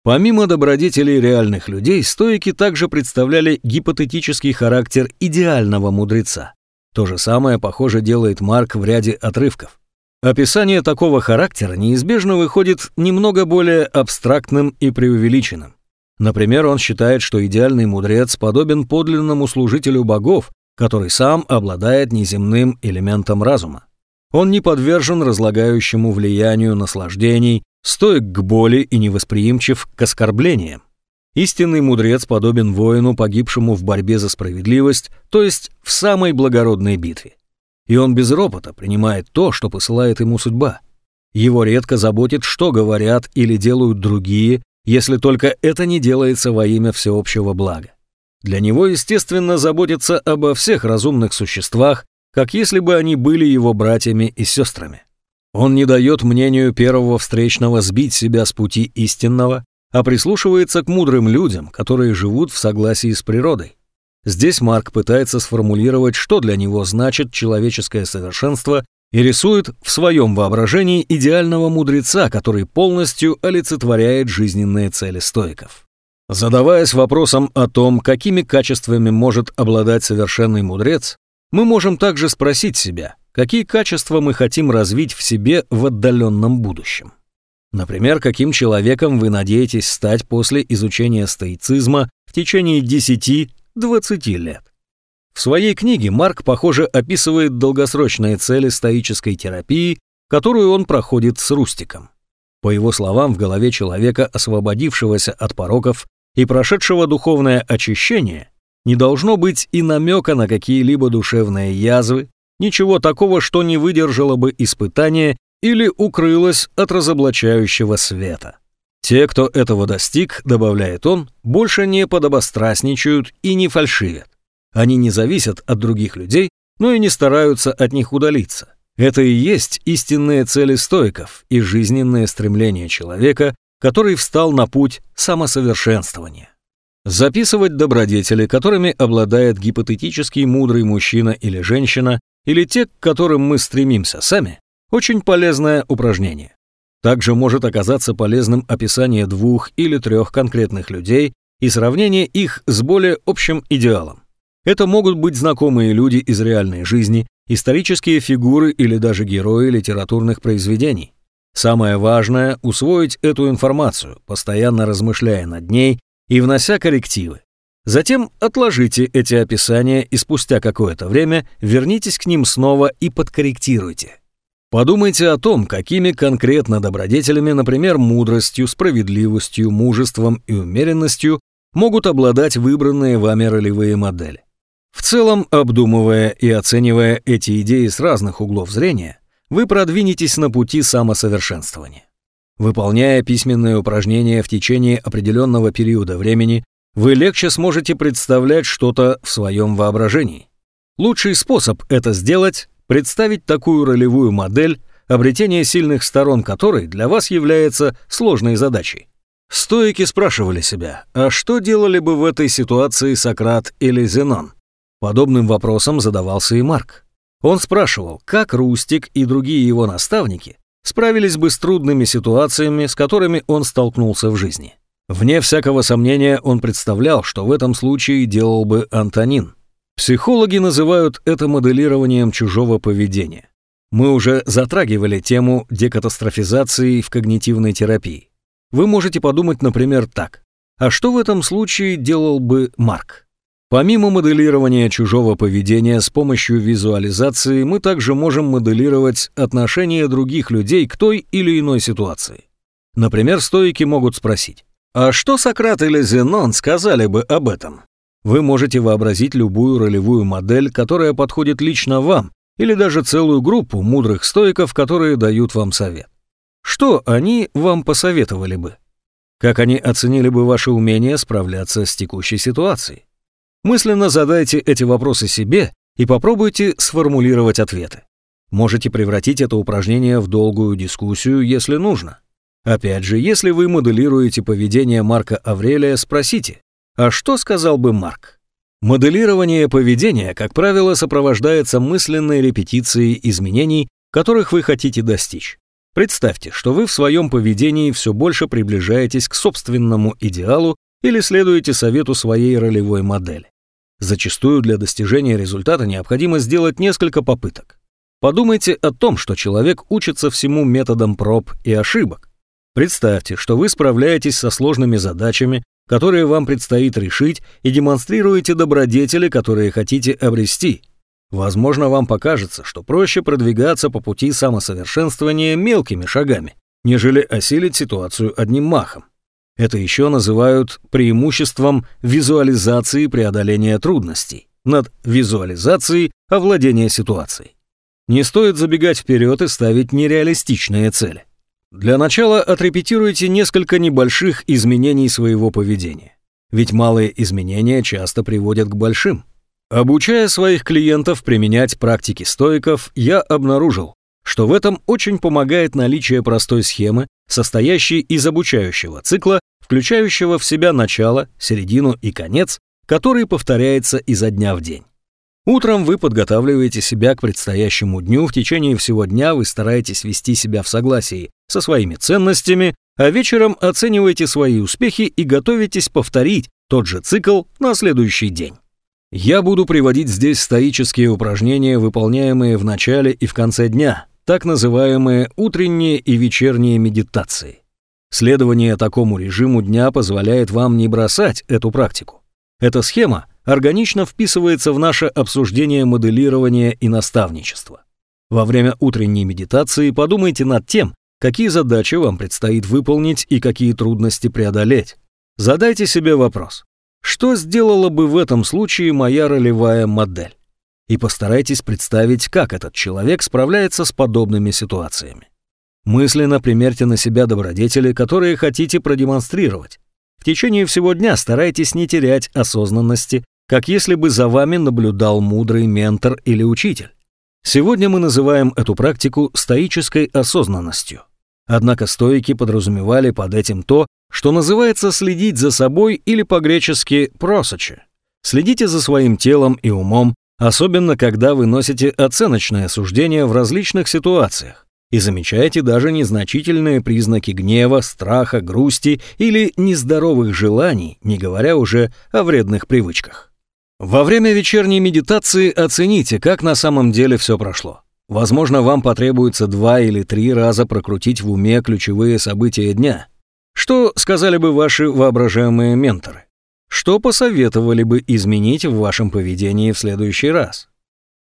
[SPEAKER 1] Помимо добродетелей реальных людей, стоики также представляли гипотетический характер идеального мудреца. То же самое, похоже, делает Марк в ряде отрывков. Описание такого характера неизбежно выходит немного более абстрактным и преувеличенным. Например, он считает, что идеальный мудрец подобен подлинному служителю богов, который сам обладает неземным элементом разума. Он не подвержен разлагающему влиянию наслаждений, стоек к боли и невосприимчив к оскорблениям. Истинный мудрец подобен воину, погибшему в борьбе за справедливость, то есть в самой благородной битве. И он без ропота принимает то, что посылает ему судьба. Его редко заботит, что говорят или делают другие, если только это не делается во имя всеобщего блага. Для него, естественно, заботиться обо всех разумных существах, как если бы они были его братьями и сестрами. Он не дает мнению первого встречного сбить себя с пути истинного, а прислушивается к мудрым людям, которые живут в согласии с природой. Здесь Марк пытается сформулировать, что для него значит человеческое совершенство и рисует в своем воображении идеального мудреца, который полностью олицетворяет жизненные цели стоиков. Задаваясь вопросом о том, какими качествами может обладать совершенный мудрец, мы можем также спросить себя, какие качества мы хотим развить в себе в отдаленном будущем. Например, каким человеком вы надеетесь стать после изучения стоицизма в течение 10-20 лет. В своей книге Марк, похоже, описывает долгосрочные цели стоической терапии, которую он проходит с Рустиком. По его словам, в голове человека, освободившегося от пороков и прошедшего духовное очищение, не должно быть и намека на какие-либо душевные язвы, ничего такого, что не выдержало бы испытания или укрылось от разоблачающего света. Те, кто этого достиг, добавляет он, больше не подобострастничают и не фальшивят. Они не зависят от других людей, но и не стараются от них удалиться. Это и есть истинные цели стойков и жизненное стремление человека, который встал на путь самосовершенствования. Записывать добродетели, которыми обладает гипотетический мудрый мужчина или женщина, или те, к которым мы стремимся сами, очень полезное упражнение. Также может оказаться полезным описание двух или трех конкретных людей и сравнение их с более общим идеалом. Это могут быть знакомые люди из реальной жизни, исторические фигуры или даже герои литературных произведений. Самое важное – усвоить эту информацию, постоянно размышляя над ней и внося коррективы. Затем отложите эти описания и спустя какое-то время вернитесь к ним снова и подкорректируйте. Подумайте о том, какими конкретно добродетелями, например, мудростью, справедливостью, мужеством и умеренностью могут обладать выбранные вами ролевые модели. В целом, обдумывая и оценивая эти идеи с разных углов зрения, вы продвинетесь на пути самосовершенствования. Выполняя письменные упражнения в течение определенного периода времени, вы легче сможете представлять что-то в своем воображении. Лучший способ это сделать – представить такую ролевую модель, обретение сильных сторон которой для вас является сложной задачей. Стоики спрашивали себя, а что делали бы в этой ситуации Сократ или Зенон? Подобным вопросом задавался и Марк. Он спрашивал, как Рустик и другие его наставники справились бы с трудными ситуациями, с которыми он столкнулся в жизни. Вне всякого сомнения он представлял, что в этом случае делал бы Антонин. Психологи называют это моделированием чужого поведения. Мы уже затрагивали тему декатастрофизации в когнитивной терапии. Вы можете подумать, например, так. А что в этом случае делал бы Марк? Помимо моделирования чужого поведения с помощью визуализации, мы также можем моделировать отношение других людей к той или иной ситуации. Например, стоики могут спросить, а что Сократ или Зенон сказали бы об этом? Вы можете вообразить любую ролевую модель, которая подходит лично вам, или даже целую группу мудрых стоиков, которые дают вам совет. Что они вам посоветовали бы? Как они оценили бы ваше умение справляться с текущей ситуацией? Мысленно задайте эти вопросы себе и попробуйте сформулировать ответы. Можете превратить это упражнение в долгую дискуссию, если нужно. Опять же, если вы моделируете поведение Марка Аврелия, спросите, а что сказал бы Марк? Моделирование поведения, как правило, сопровождается мысленной репетицией изменений, которых вы хотите достичь. Представьте, что вы в своем поведении все больше приближаетесь к собственному идеалу или следуете совету своей ролевой модели. Зачастую для достижения результата необходимо сделать несколько попыток. Подумайте о том, что человек учится всему методом проб и ошибок. Представьте, что вы справляетесь со сложными задачами, которые вам предстоит решить, и демонстрируете добродетели, которые хотите обрести. Возможно, вам покажется, что проще продвигаться по пути самосовершенствования мелкими шагами, нежели осилить ситуацию одним махом. Это еще называют преимуществом визуализации преодоления трудностей над визуализацией овладения ситуацией. Не стоит забегать вперед и ставить нереалистичные цели. Для начала отрепетируйте несколько небольших изменений своего поведения. Ведь малые изменения часто приводят к большим. Обучая своих клиентов применять практики стоиков, я обнаружил, что в этом очень помогает наличие простой схемы, состоящей из обучающего цикла, включающего в себя начало, середину и конец, который повторяется изо дня в день. Утром вы подготавливаете себя к предстоящему дню, в течение всего дня вы стараетесь вести себя в согласии со своими ценностями, а вечером оцениваете свои успехи и готовитесь повторить тот же цикл на следующий день. Я буду приводить здесь стоические упражнения, выполняемые в начале и в конце дня, так называемые утренние и вечерние медитации. Следование такому режиму дня позволяет вам не бросать эту практику. Эта схема органично вписывается в наше обсуждение моделирования и наставничества. Во время утренней медитации подумайте над тем, какие задачи вам предстоит выполнить и какие трудности преодолеть. Задайте себе вопрос, что сделала бы в этом случае моя ролевая модель? и постарайтесь представить, как этот человек справляется с подобными ситуациями. Мысленно примерьте на себя добродетели, которые хотите продемонстрировать. В течение всего дня старайтесь не терять осознанности, как если бы за вами наблюдал мудрый ментор или учитель. Сегодня мы называем эту практику стоической осознанностью. Однако стоики подразумевали под этим то, что называется следить за собой или по-гречески «просочи». Следите за своим телом и умом, особенно когда вы носите оценочное суждение в различных ситуациях и замечаете даже незначительные признаки гнева, страха, грусти или нездоровых желаний, не говоря уже о вредных привычках. Во время вечерней медитации оцените, как на самом деле все прошло. Возможно, вам потребуется два или три раза прокрутить в уме ключевые события дня. Что сказали бы ваши воображаемые менторы? Что посоветовали бы изменить в вашем поведении в следующий раз?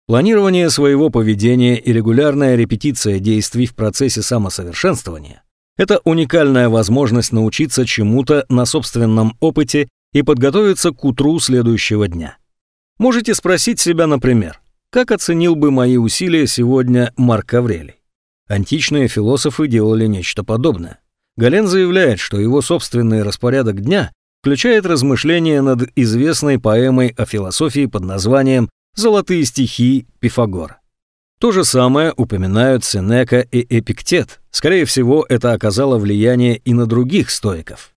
[SPEAKER 1] Планирование своего поведения и регулярная репетиция действий в процессе самосовершенствования – это уникальная возможность научиться чему-то на собственном опыте и подготовиться к утру следующего дня. Можете спросить себя, например, как оценил бы мои усилия сегодня Марк Аврелий? Античные философы делали нечто подобное. Гален заявляет, что его собственный распорядок дня включает размышления над известной поэмой о философии под названием «Золотые стихи Пифагора». То же самое упоминают Сенека и Эпиктет. Скорее всего, это оказало влияние и на других стоиков.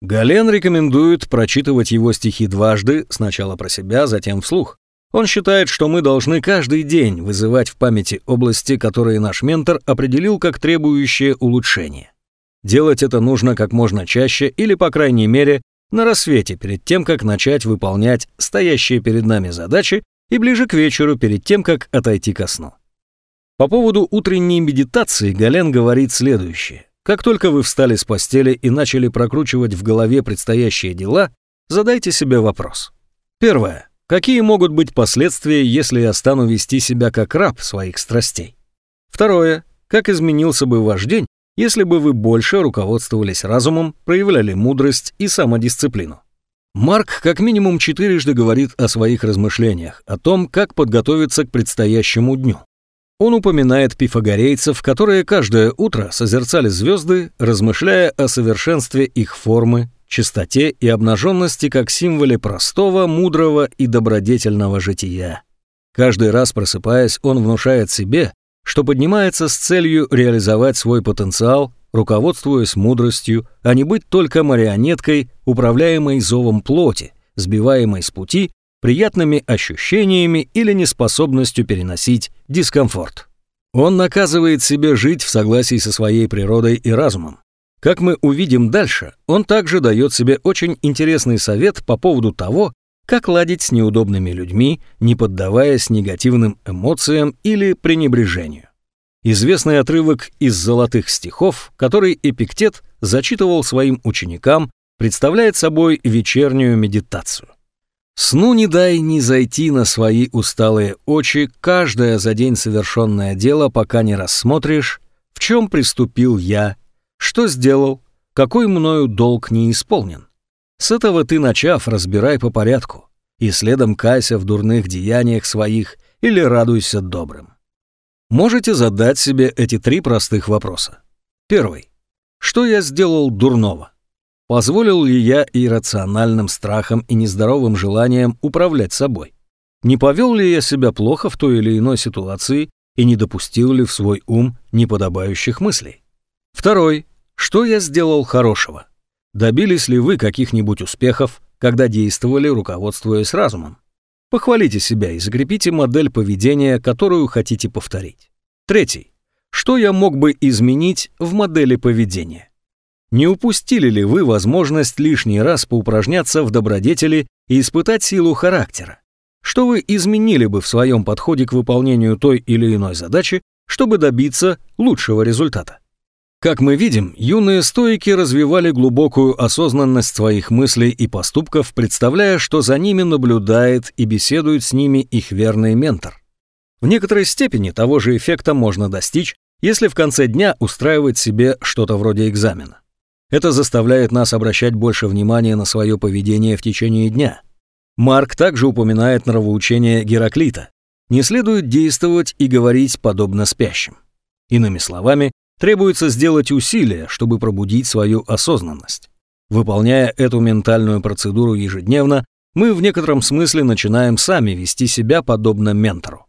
[SPEAKER 1] Гален рекомендует прочитывать его стихи дважды, сначала про себя, затем вслух. Он считает, что мы должны каждый день вызывать в памяти области, которые наш ментор определил как требующие улучшения. Делать это нужно как можно чаще или, по крайней мере, на рассвете перед тем, как начать выполнять стоящие перед нами задачи и ближе к вечеру перед тем, как отойти ко сну. По поводу утренней медитации Гален говорит следующее. Как только вы встали с постели и начали прокручивать в голове предстоящие дела, задайте себе вопрос. Первое. Какие могут быть последствия, если я стану вести себя как раб своих страстей? Второе. Как изменился бы ваш день, если бы вы больше руководствовались разумом, проявляли мудрость и самодисциплину? Марк как минимум четырежды говорит о своих размышлениях, о том, как подготовиться к предстоящему дню. Он упоминает пифагорейцев, которые каждое утро созерцали звезды, размышляя о совершенстве их формы, чистоте и обнаженности как символе простого, мудрого и добродетельного жития. Каждый раз просыпаясь, он внушает себе, что поднимается с целью реализовать свой потенциал, руководствуясь мудростью, а не быть только марионеткой, управляемой зовом плоти, сбиваемой с пути приятными ощущениями или неспособностью переносить дискомфорт. Он наказывает себе жить в согласии со своей природой и разумом. Как мы увидим дальше, он также дает себе очень интересный совет по поводу того, как ладить с неудобными людьми, не поддаваясь негативным эмоциям или пренебрежению. Известный отрывок из «Золотых стихов», который Эпиктет зачитывал своим ученикам, представляет собой вечернюю медитацию. «Сну не дай ни зайти на свои усталые очи, каждое за день совершенное дело, пока не рассмотришь, в чем приступил я что сделал? Какой мною долг не исполнен? С этого ты, начав, разбирай по порядку, и следом кайся в дурных деяниях своих или радуйся добрым. Можете задать себе эти три простых вопроса. Первый. Что я сделал дурного? Позволил ли я иррациональным страхом и нездоровым желанием управлять собой? Не повел ли я себя плохо в той или иной ситуации и не допустил ли в свой ум неподобающих мыслей? Второй. Что я сделал хорошего? Добились ли вы каких-нибудь успехов, когда действовали, руководствуясь разумом? Похвалите себя и закрепите модель поведения, которую хотите повторить. Третий. Что я мог бы изменить в модели поведения? Не упустили ли вы возможность лишний раз поупражняться в добродетели и испытать силу характера? Что вы изменили бы в своем подходе к выполнению той или иной задачи, чтобы добиться лучшего результата? Как мы видим, юные стоики развивали глубокую осознанность своих мыслей и поступков, представляя, что за ними наблюдает и беседует с ними их верный ментор. В некоторой степени того же эффекта можно достичь, если в конце дня устраивать себе что-то вроде экзамена. Это заставляет нас обращать больше внимания на свое поведение в течение дня. Марк также упоминает нравоучение Гераклита. Не следует действовать и говорить подобно спящим. Иными словами, Требуется сделать усилия, чтобы пробудить свою осознанность. Выполняя эту ментальную процедуру ежедневно, мы в некотором смысле начинаем сами вести себя подобно ментору.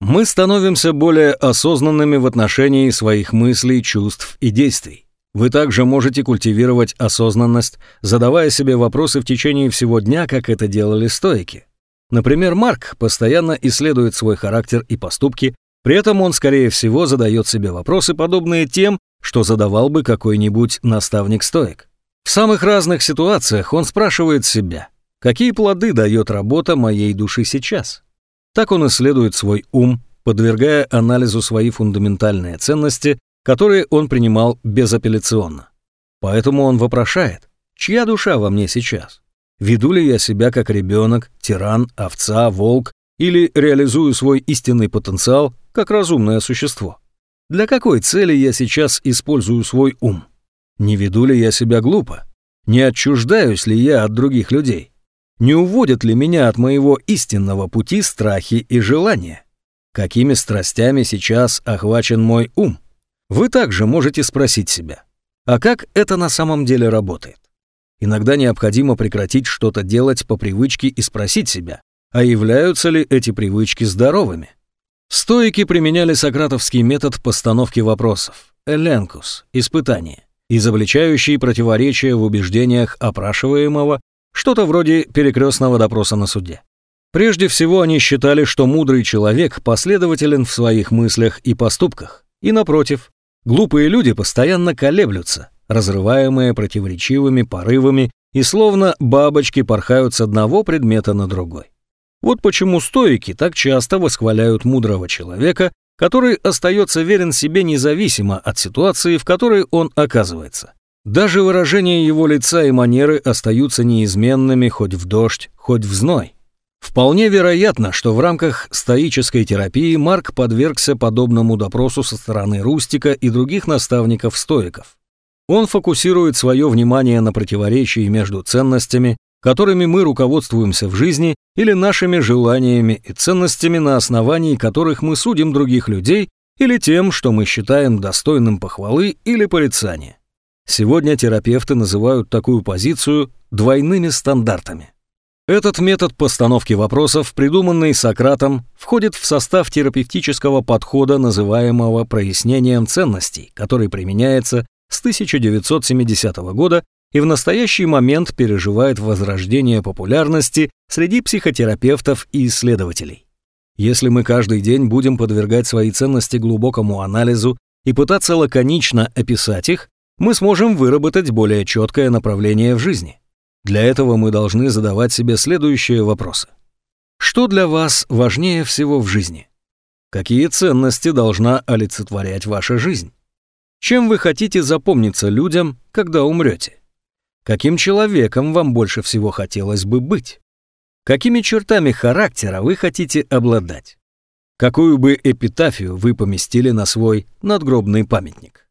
[SPEAKER 1] Мы становимся более осознанными в отношении своих мыслей, чувств и действий. Вы также можете культивировать осознанность, задавая себе вопросы в течение всего дня, как это делали стоики. Например, Марк постоянно исследует свой характер и поступки, при этом он, скорее всего, задает себе вопросы, подобные тем, что задавал бы какой-нибудь наставник-стоик. В самых разных ситуациях он спрашивает себя, какие плоды дает работа моей души сейчас. Так он исследует свой ум, подвергая анализу свои фундаментальные ценности, которые он принимал безапелляционно. Поэтому он вопрошает, чья душа во мне сейчас? Веду ли я себя как ребенок, тиран, овца, волк, или реализую свой истинный потенциал как разумное существо? Для какой цели я сейчас использую свой ум? Не веду ли я себя глупо? Не отчуждаюсь ли я от других людей? Не уводят ли меня от моего истинного пути страхи и желания? Какими страстями сейчас охвачен мой ум? Вы также можете спросить себя, а как это на самом деле работает? Иногда необходимо прекратить что-то делать по привычке и спросить себя, а являются ли эти привычки здоровыми? Стоики применяли сократовский метод постановки вопросов, эленкус, испытание, изобличающий противоречия в убеждениях опрашиваемого, что-то вроде перекрестного допроса на суде. Прежде всего, они считали, что мудрый человек последователен в своих мыслях и поступках, и, напротив, глупые люди постоянно колеблются, разрываемые противоречивыми порывами и словно бабочки порхают с одного предмета на другой. Вот почему стоики так часто восхваляют мудрого человека, который остается верен себе независимо от ситуации, в которой он оказывается. Даже выражения его лица и манеры остаются неизменными хоть в дождь, хоть в зной. Вполне вероятно, что в рамках стоической терапии Марк подвергся подобному допросу со стороны Рустика и других наставников-стоиков. Он фокусирует свое внимание на противоречии между ценностями, которыми мы руководствуемся в жизни, или нашими желаниями и ценностями, на основании которых мы судим других людей, или тем, что мы считаем достойным похвалы или порицания. Сегодня терапевты называют такую позицию двойными стандартами. Этот метод постановки вопросов, придуманный Сократом, входит в состав терапевтического подхода, называемого прояснением ценностей, который применяется с 1970 года и в настоящий момент переживает возрождение популярности среди психотерапевтов и исследователей. Если мы каждый день будем подвергать свои ценности глубокому анализу и пытаться лаконично описать их, мы сможем выработать более четкое направление в жизни. Для этого мы должны задавать себе следующие вопросы. Что для вас важнее всего в жизни? Какие ценности должна олицетворять ваша жизнь? Чем вы хотите запомниться людям, когда умрете? Каким человеком вам больше всего хотелось бы быть? Какими чертами характера вы хотите обладать? Какую бы эпитафию вы поместили на свой надгробный памятник?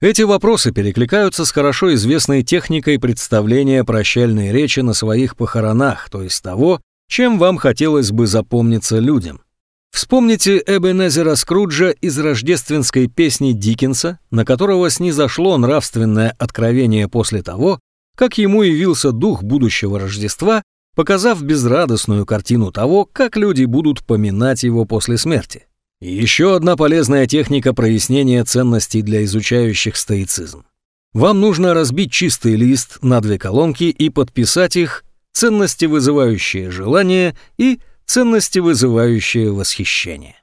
[SPEAKER 1] Эти вопросы перекликаются с хорошо известной техникой представления прощальной речи на своих похоронах, то есть того, чем вам хотелось бы запомниться людям. Вспомните Эбенезера Скруджа из рождественской песни Диккенса, на которого снизошло нравственное откровение после того, как ему явился дух будущего Рождества, показав безрадостную картину того, как люди будут поминать его после смерти. Еще одна полезная техника прояснения ценностей для изучающих стоицизм. Вам нужно разбить чистый лист на две колонки и подписать их «Ценности, вызывающие желание» и Ценности, вызывающие восхищение.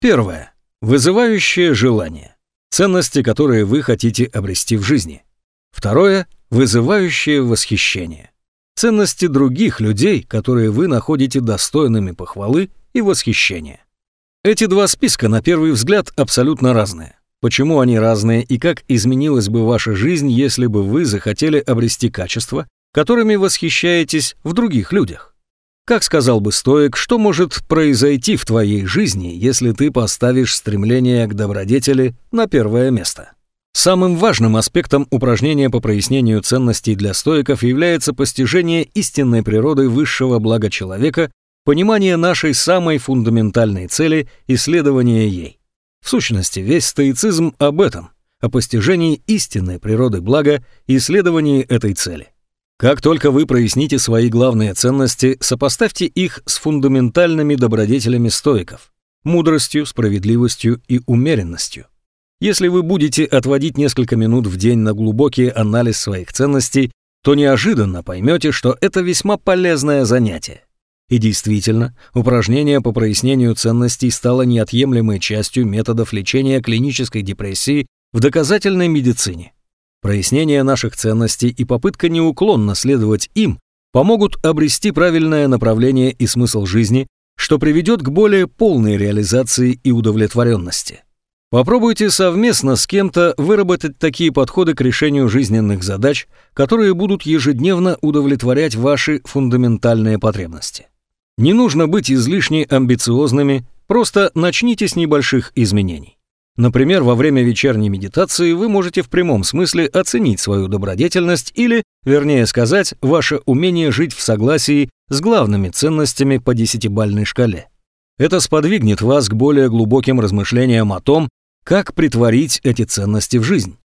[SPEAKER 1] Первое. Вызывающее желание. Ценности, которые вы хотите обрести в жизни. Второе. Вызывающее восхищение. Ценности других людей, которые вы находите достойными похвалы и восхищения. Эти два списка, на первый взгляд, абсолютно разные. Почему они разные и как изменилась бы ваша жизнь, если бы вы захотели обрести качества, которыми восхищаетесь в других людях? Как сказал бы стоик, что может произойти в твоей жизни, если ты поставишь стремление к добродетели на первое место? Самым важным аспектом упражнения по прояснению ценностей для стоиков является постижение истинной природы высшего блага человека, понимание нашей самой фундаментальной цели, исследование ей. В сущности, весь стоицизм об этом, о постижении истинной природы блага и исследовании этой цели. Как только вы проясните свои главные ценности, сопоставьте их с фундаментальными добродетелями стоиков – мудростью, справедливостью и умеренностью. Если вы будете отводить несколько минут в день на глубокий анализ своих ценностей, то неожиданно поймете, что это весьма полезное занятие. И действительно, упражнение по прояснению ценностей стало неотъемлемой частью методов лечения клинической депрессии в доказательной медицине. Прояснение наших ценностей и попытка неуклонно следовать им помогут обрести правильное направление и смысл жизни, что приведет к более полной реализации и удовлетворенности. Попробуйте совместно с кем-то выработать такие подходы к решению жизненных задач, которые будут ежедневно удовлетворять ваши фундаментальные потребности. Не нужно быть излишне амбициозными, просто начните с небольших изменений. Например, во время вечерней медитации вы можете в прямом смысле оценить свою добродетельность или, вернее сказать, ваше умение жить в согласии с главными ценностями по десятибальной шкале. Это сподвигнет вас к более глубоким размышлениям о том, как притворить эти ценности в жизнь?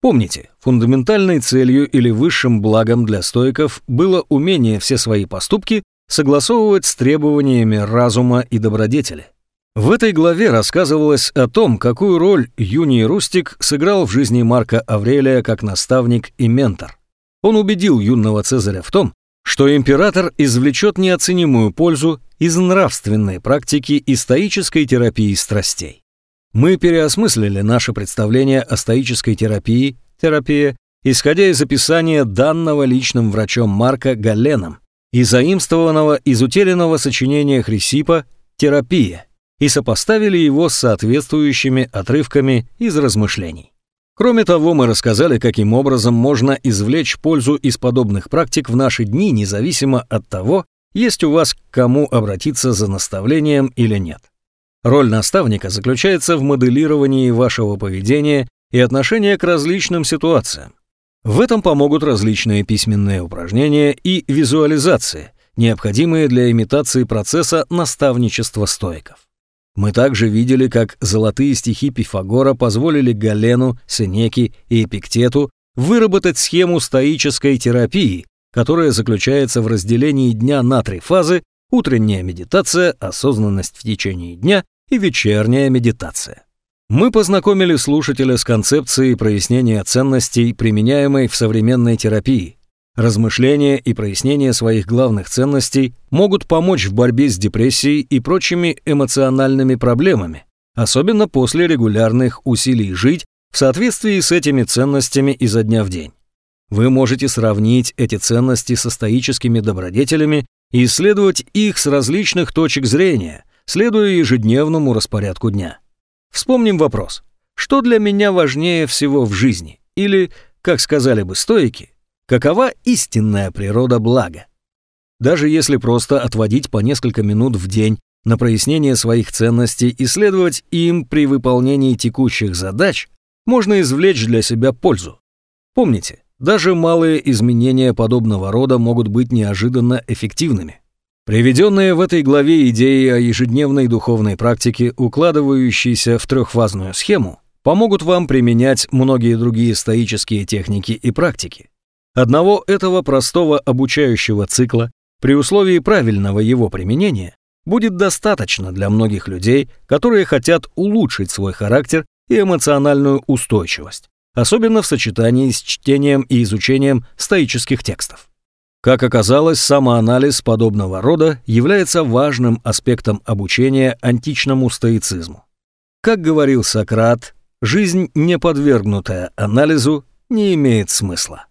[SPEAKER 1] Помните, фундаментальной целью или высшим благом для стоиков было умение все свои поступки согласовывать с требованиями разума и добродетели. В этой главе рассказывалось о том, какую роль Юний Рустик сыграл в жизни Марка Аврелия как наставник и ментор. Он убедил юного Цезаря в том, что император извлечет неоценимую пользу из нравственной практики и стоической терапии страстей. Мы переосмыслили наше представление о стоической терапии, терапия, исходя из описания данного личным врачом Марка Галеном и заимствованного из утерянного сочинения Хрисипа «Терапия» и сопоставили его с соответствующими отрывками из размышлений. Кроме того, мы рассказали, каким образом можно извлечь пользу из подобных практик в наши дни, независимо от того, есть у вас к кому обратиться за наставлением или нет. Роль наставника заключается в моделировании вашего поведения и отношения к различным ситуациям. В этом помогут различные письменные упражнения и визуализации, необходимые для имитации процесса наставничества стоиков. Мы также видели, как золотые стихи Пифагора позволили Галену, Сенеке и Эпиктету выработать схему стоической терапии, которая заключается в разделении дня на три фазы – утренняя медитация, осознанность в течение дня и вечерняя медитация. Мы познакомили слушателя с концепцией прояснения ценностей, применяемой в современной терапии. Размышления и прояснение своих главных ценностей могут помочь в борьбе с депрессией и прочими эмоциональными проблемами, особенно после регулярных усилий жить в соответствии с этими ценностями изо дня в день. Вы можете сравнить эти ценности со стоическими добродетелями и исследовать их с различных точек зрения – следуя ежедневному распорядку дня. Вспомним вопрос. Что для меня важнее всего в жизни? Или, как сказали бы стоики, какова истинная природа блага? Даже если просто отводить по несколько минут в день на прояснение своих ценностей и следовать им при выполнении текущих задач, можно извлечь для себя пользу. Помните, даже малые изменения подобного рода могут быть неожиданно эффективными. Приведенные в этой главе идеи о ежедневной духовной практике, укладывающейся в трехфазную схему, помогут вам применять многие другие стоические техники и практики. Одного этого простого обучающего цикла при условии правильного его применения будет достаточно для многих людей, которые хотят улучшить свой характер и эмоциональную устойчивость, особенно в сочетании с чтением и изучением стоических текстов. Как оказалось, самоанализ подобного рода является важным аспектом обучения античному стоицизму. Как говорил Сократ, жизнь, не подвергнутая анализу, не имеет смысла.